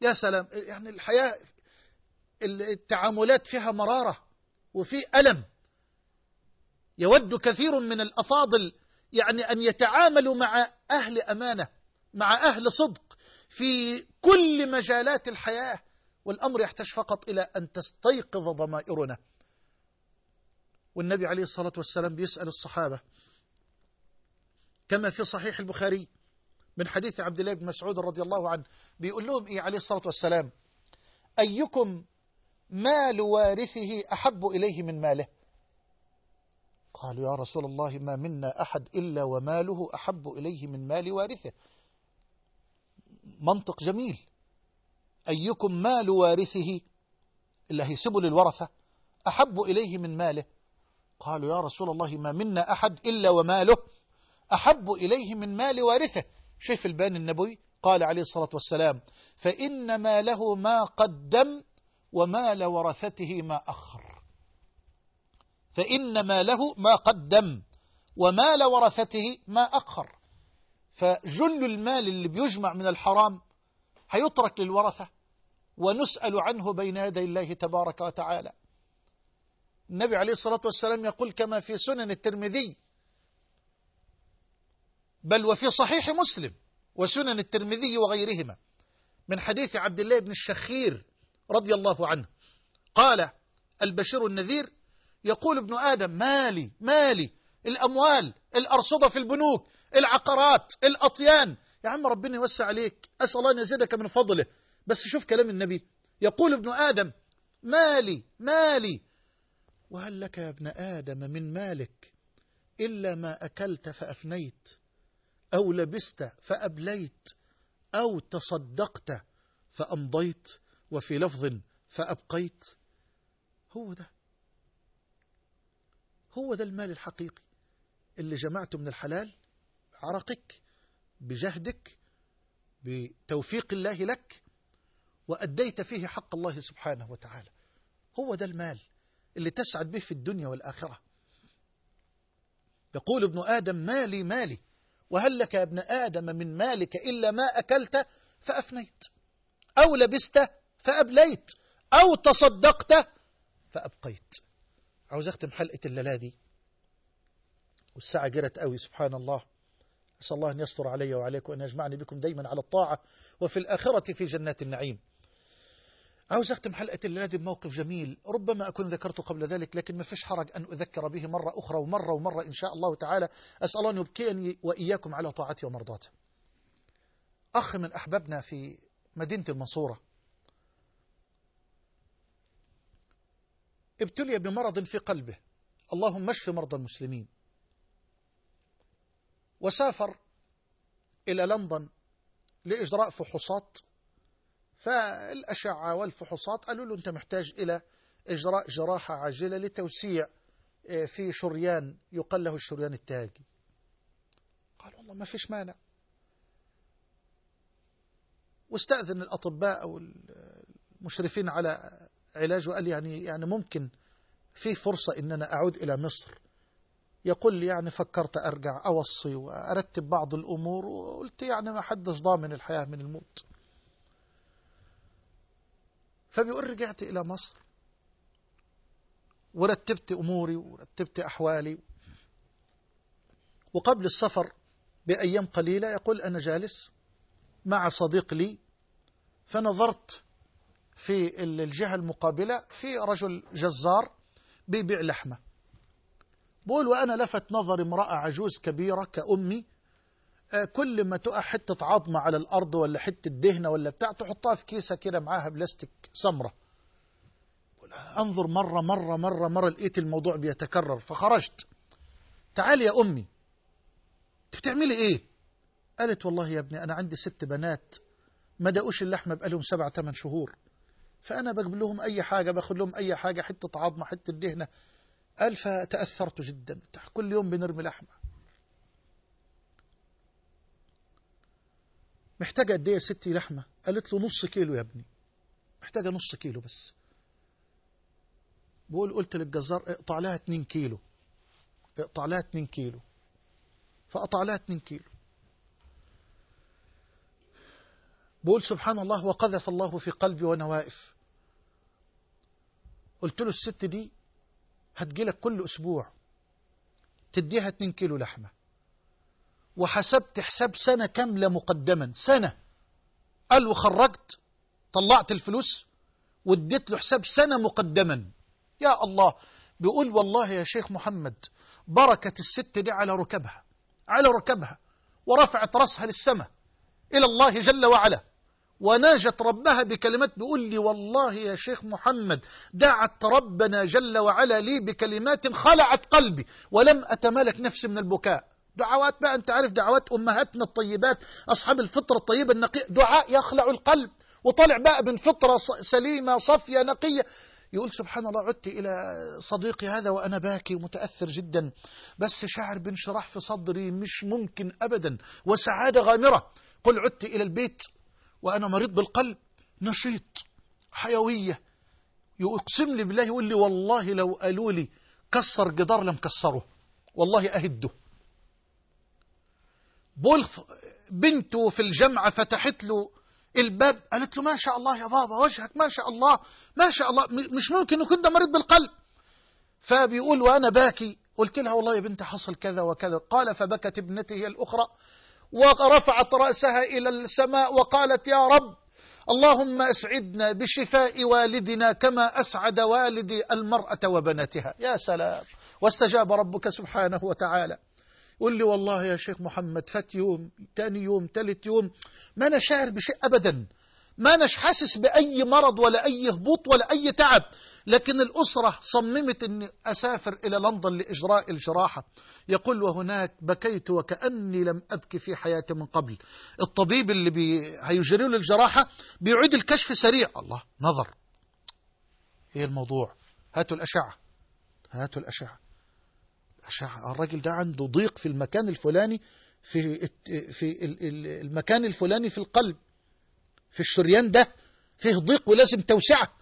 يا سلام يعني الحياة التعاملات فيها مرارة وفي ألم. يود كثير من الأفاضل يعني أن يتعاملوا مع أهل أمانة مع أهل صدق في كل مجالات الحياة والأمر يحتاج فقط إلى أن تستيقظ ضمائرنا. والنبي عليه الصلاة والسلام بيسأل الصحابة كما في صحيح البخاري من حديث عبد الله بن مسعود رضي الله عنه بيقول لهم إيه عليه الصلاة والسلام؟ أيكم مال وارثه أحب إليه من ماله؟ قالوا يا رسول الله ما منا أحد إلا وماله أحب إليه من مال وارثه. منطق جميل. أيكم مال وارثه؟ اللي هيسيبه للورثة أحب إليه من ماله. قالوا يا رسول الله ما منا أحد إلا وماله أحب إليه من مال وارثه. شيف البان النبوي قال عليه الصلاة والسلام فإن ماله ما قدم ومال ورثته ما أخر. فإن ماله ما قدم ومال ورثته ما أخر. فجل المال اللي بيجمع من الحرام هيترك للورثة ونسأل عنه بين يدي الله تبارك وتعالى. النبي عليه الصلاة والسلام يقول كما في سنن الترمذي بل وفي صحيح مسلم وسنن الترمذي وغيرهما من حديث عبد الله بن الشخير رضي الله عنه. قال البشير النذير يقول ابن آدم مالي مالي الأموال الأرصدة في البنوك العقارات الأطيان. يا عم ربنا يوسع عليك أسأل الله أن يزيدك من فضله. بس شوف كلام النبي يقول ابن آدم مالي مالي. وهل لك يا ابن آدم من مالك إلا ما أكلت فأفنيت؟ أو لبست فأبليت أو تصدقت فأمضيت وفي لفظ فأبقيت. هو ده. هو ده المال الحقيقي. اللي جمعته من الحلال عرقك بجهدك بتوفيق الله لك وأديت فيه حق الله سبحانه وتعالى. هو ده المال اللي تسعد به في الدنيا والآخرة. يقول ابن آدم مالي مالي. وهل لك يا ابن آدم من مالك إلا ما أكلت فأفنيت أو لبست فأبليت أو تصدقت فأبقيت. عاوز أختم حلقة الليلة دي والساعة جرت قوي سبحان الله. أسأل الله أن يستر علي وعليكم وأن يجمعني بكم دايما على الطاعة وفي الآخرة في جنات النعيم. عاوز أختم حلقة الليلة بموقف جميل. ربما أكون ذكرته قبل ذلك لكن ما فيش حرج أن أذكر به مرة أخرى ومرة ومرة إن شاء الله تعالى. أسأل أن يبكيني وإياكم على طاعته ومرضاته أخ من أحبابنا في مدينة المنصورة. ابتلي بمرض في قلبه. اللهم اشف مرضى المسلمين. وسافر إلى لندن لإجراء فحوصات. فالأشعة والفحوصات قالوا له أنت محتاج إلى إجراء جراحة عاجلة لتوسيع في شريان يقال له الشريان التاجي. قال والله ما فيش مانع. واستأذن الأطباء أو المشرفين على علاجه وقال يعني يعني ممكن في فرصة إن أنا أعود إلى مصر. يقول لي يعني فكرت أرجع أوصي وأرتب بعض الأمور وقلت يعني ما حدش ضامن الحياة من الموت. فبيقول رجعت إلى مصر. ورتبت أموري ورتبت أحوالي. وقبل السفر بأيام قليلة يقول أنا جالس مع صديق لي فنظرت في الجهة المقابلة في رجل جزار بيبيع لحمة. بقول وأنا لفت نظر امرأة عجوز كبيرة كأمي كل ما تقع حتة عظمة على الأرض ولا حتة دهنة ولا بتاع تحطها في كيسة كده معاها بلاستيك سمرة. أنظر مرة مرة مرة مرة لقيت الموضوع بيتكرر فخرجت. تعالي يا أمي. بتعملي إيه؟ قالت والله يا ابني أنا عندي ست بنات ما دقوش اللحمة بقالهم سبع ثمان شهور. فأنا بجيب لهم أي حاجة باخد لهم أي حاجة حتة عظمة حتة دهنة. قال فتأثرت جدا. كل يوم بنرمي لحمة. محتاجة قد إيه يا ستي لحمة؟ قالت له نص كيلو يا ابني. محتاجة نص كيلو بس. بقول قلت للجزار اقطع لها 2 كيلو. اقطع لها 2 كيلو. فقطع لها 2 كيلو. بقول سبحان الله وقذف الله في قلبي وأنا واقف قلت له الست دي هتجيلك كل أسبوع تديها 2 كيلو لحمة. وحسبت حساب سنة كاملة مقدما. سنة. قال وخرجت طلعت الفلوس واديت له حساب سنة مقدما. يا الله بيقول والله يا شيخ محمد بركة الست دي على ركبها على ركبها ورفعت رأسها للسماء إلى الله جل وعلا. وناجت ربها بكلمات بيقول لي والله يا شيخ محمد دعت ربنا جل وعلا لي بكلمات خلعت قلبي ولم أتمالك نفسي من البكاء. دعوات بقى أنت عارف دعوات أمهاتنا الطيبات أصحاب الفطرة الطيبة النقية دعاء يخلع القلب وطلع بقى من فطرة سليمة صفية نقية. يقول سبحان الله عدت إلى صديقي هذا وأنا باكي ومتأثر جدا. بس شعر بانشراح في صدري مش ممكن أبدا وسعادة غامرة. قل عدت إلى البيت وأنا مريض بالقلب نشيط حيوية. يقسم لي بالله يقول لي والله لو قالوا لي كسر جدار لم كسره. والله أهده. بولف بنته في الجامعة فتحت له الباب قالت له ما شاء الله يا بابا وجهك ما شاء الله ما شاء الله مش ممكن يكون ده مريض بالقلب. فبيقول وأنا باكي قلت لها والله يا بنت حصل كذا وكذا. قال فبكت ابنته الأخرى ورفعت رأسها إلى السماء وقالت يا رب اللهم أسعدنا بشفاء والدنا كما أسعد والدي المرأة وبناتها يا سلام. واستجاب ربك سبحانه وتعالى. قل لي والله يا شيخ محمد فات يوم تاني يوم تالت يوم ما أنا شاعر بشيء أبدا. ما أناش حاسس بأي مرض ولا أي هبوط ولا أي تعب. لكن الأسرة صممت أني أسافر إلى لندن لإجراء الجراحة. يقول وهناك بكيت وكأني لم أبكي في حياتي من قبل. الطبيب اللي بي... هيجري له الجراحة بيعيد الكشف سريع. الله نظر. إيه الموضوع؟ هاتوا الأشعة. هاتوا الأشعة. الراجل ده عنده ضيق في المكان الفلاني في في المكان الفلاني في القلب في الشريان ده فيه ضيق ولازم توسعة.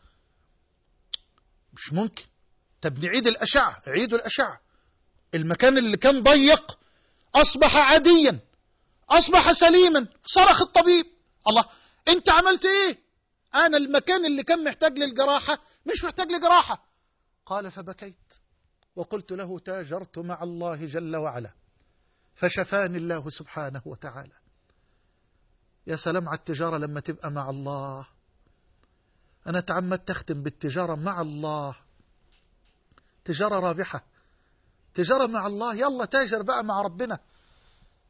مش ممكن. طب نعيد الأشعة عيدوا الأشعة. المكان اللي كان ضيق أصبح عاديا أصبح سليما. صرخ الطبيب. الله أنت عملت إيه؟ أنا المكان اللي كان محتاج للجراحة مش محتاج لجراحة. قال فبكيت. وقلت له تاجرت مع الله جل وعلا فشفاني الله سبحانه وتعالى. يا سلام على التجارة لما تبقى مع الله. أنا تعمدت تختم بالتجارة مع الله. تجارة رابحة. تجارة مع الله يلا تاجر بقى مع ربنا.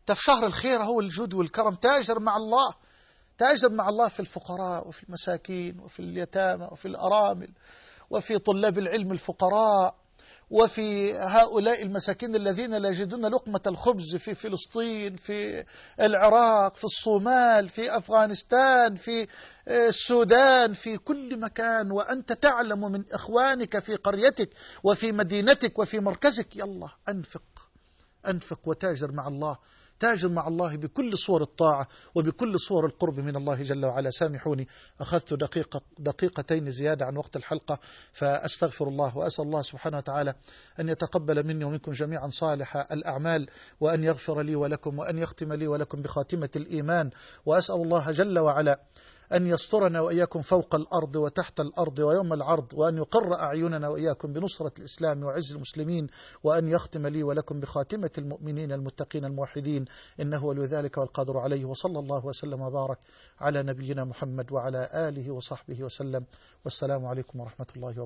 في شهر الخير هو الجود والكرم تاجر مع الله. تاجر مع الله في الفقراء وفي المساكين وفي اليتامى وفي الأرامل وفي طلاب العلم الفقراء. وفي هؤلاء المساكين الذين لا يجدون لقمة الخبز في فلسطين في العراق في الصومال في أفغانستان في السودان في كل مكان. وأنت تعلم من إخوانك في قريتك وفي مدينتك وفي مركزك. يلا أنفق أنفق وتاجر مع الله. تاجر مع الله بكل صور الطاعة وبكل صور القرب من الله جل وعلا. سامحوني أخذت دقيقة دقيقتين زيادة عن وقت الحلقة فأستغفر الله وأسأل الله سبحانه وتعالى أن يتقبل مني ومنكم جميعا صالح الأعمال وأن يغفر لي ولكم وأن يختم لي ولكم بخاتمة الإيمان وأسأل الله جل وعلا أن يسترنا وإياكم فوق الأرض وتحت الأرض ويوم العرض وأن يقر أعيننا وإياكم بنصرة الإسلام وعز المسلمين وأن يختم لي ولكم بخاتمة المؤمنين المتقين الموحدين إنه ولي ذلك والقادر عليه وصلى الله وسلم وبارك على نبينا محمد وعلى آله وصحبه وسلم. والسلام عليكم ورحمة الله وبركاته.